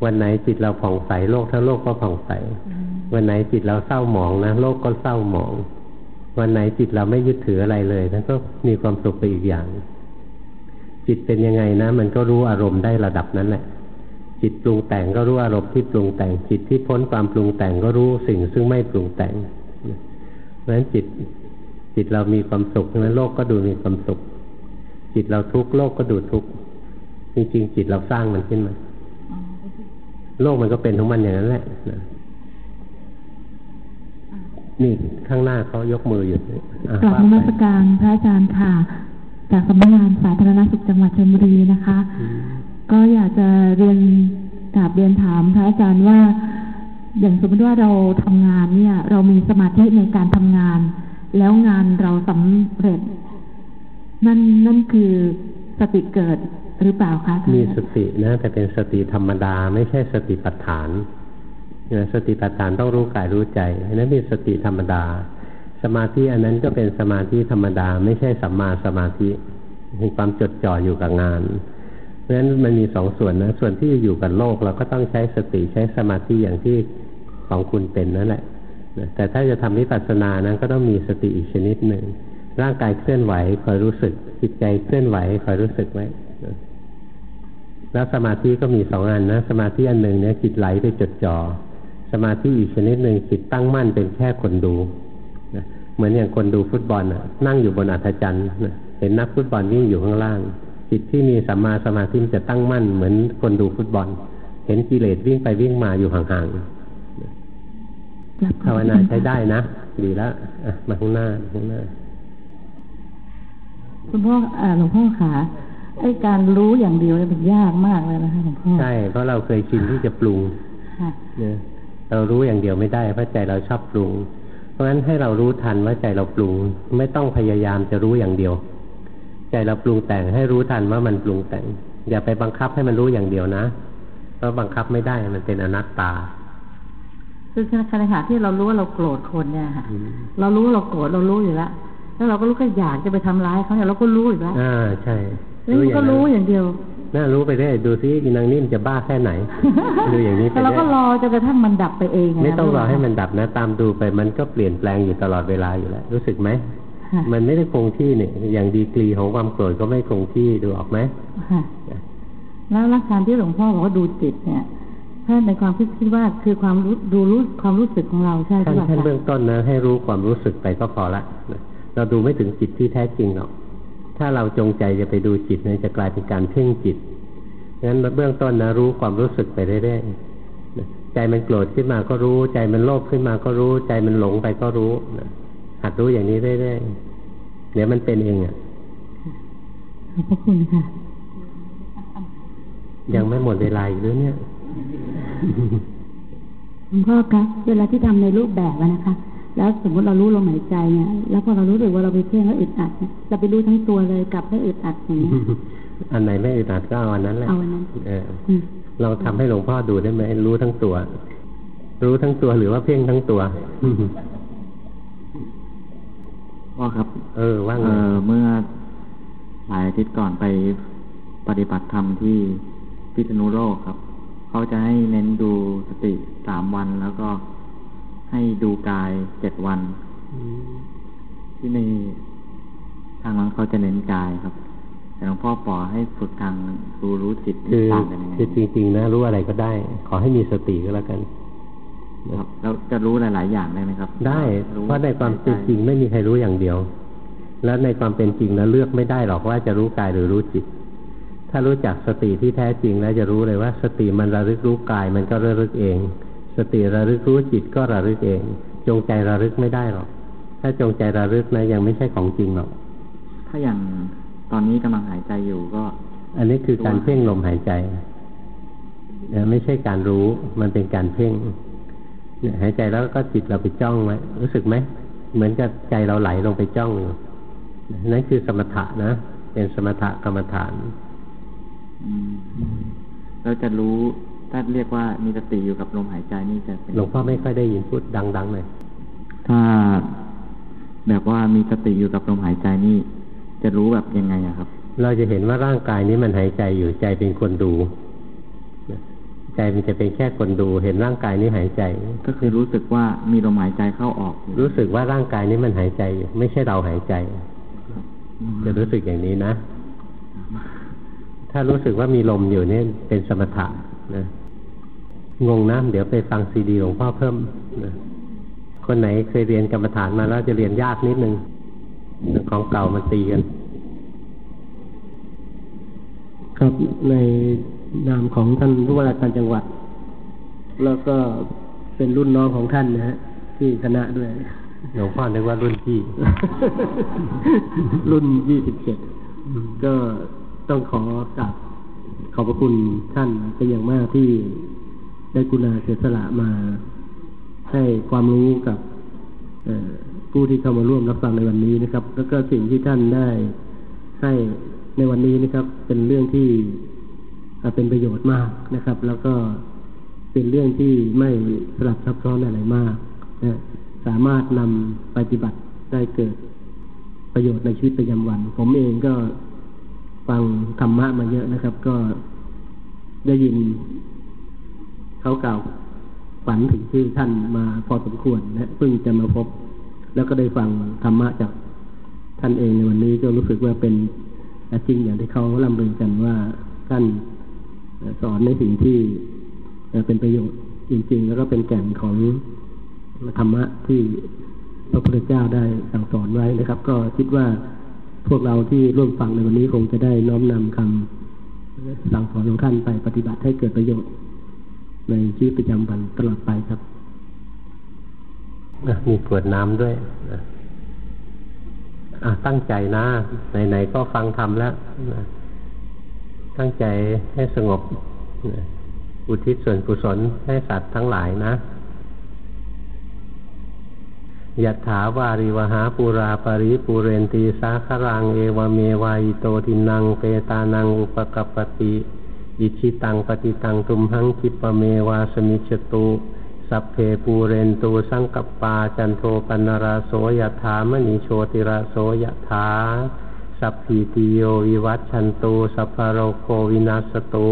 วันไหนจิตเราผ่องใสโลกทั้งโลกก็ผ่องใส วันไหนจิตเราเศร้าหมองนะโลกก็เศร้าหมอง วันไหนจิตเราไม่ยึดถืออะไรเลยนั่นก็มีความสุขไปอีกอย่าง จิตเป็นยังไงนะ มันก็รู้อารมณ์ได้ระดับนั้นแหละจิตปรุงแต่งก็รู้อารมณ์ที่ปรุงแต่ง จิตที่พ้นความปรุงแต่งก็รู้สิ่งซึ่งไม่ปรุงแต่งเพราะฉะนั้นจิตจิตเรามีความสุขนั้นโลกก็ดูมีความสุข จิตเราทุกข์โลกก็ดูทุกข์จริงๆจิตเราสร้างมันขึ้นมาโลกมันก็เป็นของมันอย่างนั้นแหละ นี่ข้างหน้าเขายกมืออยู่กลับนมัสการพระอาจารย์ค่ะ จากสำนักงานสาธารณสุขจังหวัดชลบุรีนะคะ ก็อยากจะเรียนกราบเรียนถามพระอาจารย์ว่า อย่างสมมติว่าเราทำงานเนี่ย เรามีสมาธิในการทำงาน แล้วงานเราสำเร็จ นั่นนั่นคือสติเกิดหรือเปล่าคะมีสตินะแต่เป็นสติธรรมดาไม่ใช่สติปัฏฐาน สติปัฏฐานต้องรู้กายรู้ใจอันนั้นเป็นสติธรรมดา สมาธิอันนั้นก็เป็นสมาธิธรรมดา ไม่ใช่สัมมาสมาธิมีความจดจ่ออยู่กับงานเพราะฉะนั้นมันมีสองส่วนนะส่วนที่อยู่กับโลกเราก็ต้องใช้สติใช้สมาธิอย่างที่ของคุณเป็นนั่นแหละแต่ถ้าจะทำวิปัสสนานั้นก็ต้องมีสติอีกชนิดหนึ่งร่างกายเคลื่อนไหวคอยรู้สึกจิตใจเคลื่อนไหวคอยรู้สึกไว้แล้วสมาธิก็มีสองอันนะ สมาธิอันหนึ่งเนี่ยจิตไหลไปจดจอ่อ สมาธิอีกชนิดหนึ่งจิตตั้งมั่นเป็นแค่คนดูนะเหมือนอย่างคนดูฟุตบอลน่ะนั่งอยู่บนอัฐจันทร์เห็นนักฟุตบอลวิ่งอยู่ข้างล่าง จิตที่มีสัมมาสมาธิจะตั้งมั่นเหมือนคนดูฟุตบอล เห็นกิเลสวิ่งไปวิ่งมาอยู่ห่างๆภาวนาใช้ได้นะ ดีแล้วมาข้างหน้าข้างหน้า คุณพ่อหลวงพ่อขาไอ้การรู้อย่างเดียวเนี่ยมันยากมากเลยนะคะหลวงพ่อใช่เพราะเราเคยชินที่จะปรุงเนี่ย เรารู้อย่างเดียวไม่ได้เพราะใจเราชอบปรุง เพราะฉะนั้นให้เรารู้ทันว่าใจเราปรุง ไม่ต้องพยายามจะรู้อย่างเดียว ใจเราปรุงแต่งให้รู้ทันว่ามันปรุงแต่ง อย่าไปบังคับให้มันรู้อย่างเดียวนะ เพราะบังคับไม่ได้มันเป็นอนัตตาคือขณะที่เรารู้ว่าเราโกรธคนเนี่ยค่ะเรารู้ว่าเราโกรธเรารู้อยู่แล้วแล้วเราก็รู้ก็อยากจะไปทำร้ายเขาเนี่ยเราก็รู้อยู่แล้วอ่าใช่แล้วก็รู้อย่างเดียว น่ารู้ไปได้ดูซิอีนางนิ่มจะบ้าแค่ไหนดูอย่างนี้ไปแต่เราก็รอจนกระทั่งมันดับไปเองไม่ต้องรอให้มันดับนะ ตามดูไปมันก็เปลี่ยนแปลงอยู่ตลอดเวลาอยู่แล้วรู้สึกไหมมันไม่ได้คงที่เนี่ยอย่างดีกรีของความโกรธก็ไม่คงที่ดูออกไหมแล้วลักษณะที่หลวงพ่อบอกว่าดูจิตเนี่ยถ้าในความคิดคิดว่าคือความรู้ดูรู้ความรู้สึกของเราใช่ไหมท่านเบื้องต้นนะให้รู้ความรู้สึกไปก็พอละเราดูไม่ถึงจิตที่แท้จริงหรอก ถ้าเราจงใจจะไปดูจิตเนี่ยจะกลายเป็นการเพ่งจิตงั้นเบื้องต้นนะรู้ความรู้สึกไปเรื่อยๆใจมันโกรธขึ้นมาก็รู้ ใจมันโลภขึ้นมาก็รู้ ใจมันหลงไปก็รู้หัดรู้อย่างนี้เรื่อยๆเดี๋ยวมันเป็นเองอะขอบพระคุณค่ะ ยังไม่หมดเวลาอีกหรือเนี่ยหลวงพ่อคะเวลาที่ทำในรูปแบบนะคะ แล้วสมมติเรารู้ลมหายใจเนี่ยแล้วพอเรารู้สึกว่าเราไปเพ่งแล้วอึดอัดเนี่ยเราไปรู้ทั้งตัวเลยกับไม่อึดอัดอย่างนี้อันไหนไม่อึดอัดก็เอาอันนั้นแหละเอาอันนั้นเออเราทำให้หลวงพ่อดูได้ไหมรู้ทั้งตัว รู้ทั้งตัวหรือว่าเพ่งทั้งตัวว่าครับ เออว่าไงเมื่อหลายอาทิตย์ก่อนไปปฏิบัติธรรมที่พิษณุโลกครับ เขาจะให้เน้นดูสติสามวันแล้วก็ ให้ดูกายเจ็ดวัน ที่ในทางนั้นเขาจะเน้นกายครับ แต่หลวงพ่อปอให้ฝึกทางรู้รู้จิตคือคือจริง ๆ นะ รู้อะไรก็ได้ ขอให้มีสติก็แล้วกันครับแล้วจะรู้หลาย ๆ อย่างได้ไหมครับ ได้เพราะในความเป็นจริงไม่มีใครรู้อย่างเดียว แล้วในความเป็นจริงนะเลือกไม่ได้หรอกว่าจะรู้กายหรือรู้จิต ถ้ารู้จักสติที่แท้จริงแล้วจะรู้เลยว่า สติมันระลึกรู้กายมันก็ระลึกเอง สติระลึกรู้จิตก็ระลึกเอง จงใจระลึกไม่ได้หรอก ถ้าจงใจระลึกนะยังไม่ใช่ของจริงหรอก ถ้าอย่างตอนนี้กำลังหายใจอยู่ก็ อันนี้คือการเพ่งลมหายใจไม่ใช่การรู้ มันเป็นการเพ่งหายใจแล้วก็จิตเราไปจ้องไว้รู้สึกไหม เหมือนกับใจเราไหลลงไปจ้องอยู่นั่นคือสมถะนะ เป็นสมถะกรรมฐานเราจะรู้ ถ้าเรียกว่ามีสติอยู่กับลมหายใจนี่จะหลวงพ่อไม่ค่อยได้ยินพูดดังๆเลยถ้าแบบว่ามีสติอยู่กับลมหายใจนี่ จะรู้แบบยังไงอะครับ เราจะเห็นว่าร่างกายนี้มันหายใจอยู่ใจเป็นคนดูใจมันจะเป็นแค่คนดู เห็นร่างกายนี้หายใจ ก็คือรู้สึกว่ามีลมหายใจเข้าออก รู้สึกว่าร่างกายนี้มันหายใจอยู่ไม่ใช่เราหายใจ จะรู้สึกอย่างนี้นะ ถ้ารู้สึกว่ามีลมอยู่นี่เป็นสมถะนะ งงนะเดี๋ยวไปฟังซีดีหลวงพ่อเพิ่มนะคนไหนเคยเรียนกรรมฐานมาแล้วจะเรียนยากนิดนึงของเก่ามันตีกัน ครับในนามของท่านผู้ว่าราชการจังหวัด แล้วก็เป็นรุ่นน้องของท่านนะฮะที่คณะด้วยหลวงพ่อเรียกว่ารุ่นพี่ รุ่นยี่สิบเจ็ดก็ต้องขอกราบขอบพระคุณท่านเป็นอย่างมากที่ ได้กุณาเสียสละมาให้ความรู้กับผู้ที่เข้ามาร่วมรับฟังในวันนี้นะครับ แล้วก็สิ่งที่ท่านได้ให้ในวันนี้นะครับ เป็นเรื่องที่เป็นประโยชน์มากนะครับ แล้วก็เป็นเรื่องที่ไม่สลับซับซ้อนอะไรมากนะสามารถนำปฏิบัติได้เกิดประโยชน์ในชีวิตประจำวัน ผมเองก็ฟังธรรมะมาเยอะนะครับ ก็ได้ยิน เขากล่าวฝันถึงชื่อท่านมาพอสมควรนะเพิ่งจะมาพบ แล้วก็ได้ฟังธรรมะจากท่านเองในวันนี้ก็รู้สึกว่าเป็นจริงอย่างที่เขาล่ำลือกันว่าท่านสอนในสิ่งที่เป็นประโยชน์จริง ๆ แล้วก็เป็นแก่นของธรรมะที่พระพุทธเจ้าได้สั่งสอนไว้นะครับ ก็คิดว่าพวกเราที่ร่วมฟังในวันนี้คงจะได้น้อมนำคำสั่งสอนของท่านไปปฏิบัติให้เกิดประโยชน์ ในชีวิตประจำวันตลอดไปครับมีขวดน้ำด้วยอะตั้งใจนะ ไหนๆก็ฟังธรรมแล้วตั้งใจให้สงบอุทิศส่วนกุศลให้สัตว์ทั้งหลายนะยัตถาวาริวหาปูราปริปูเรนตีสาครังเอวเมวายโตทินังเปตานังอุปกปติ อิชิตังปฏิตังตุมหังคิปเมวาสมิจตุสัพเพปูเรนตูสังกปาจันโทปนราโสยถามณีโชติราโสยถาสัพพีติโยวิวัตชันตูสัพพโรโควินาสตุ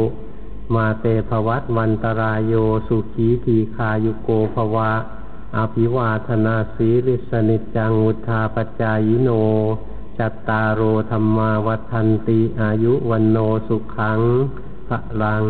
มาเตภวัตวันตรายโยสุขีทีคายุโกภวะอภิวาธนาสีริสนิจังุทธาปจายโน จัตตารโอธรรมาวัฒนติอายุวันโนสุขัง พลัง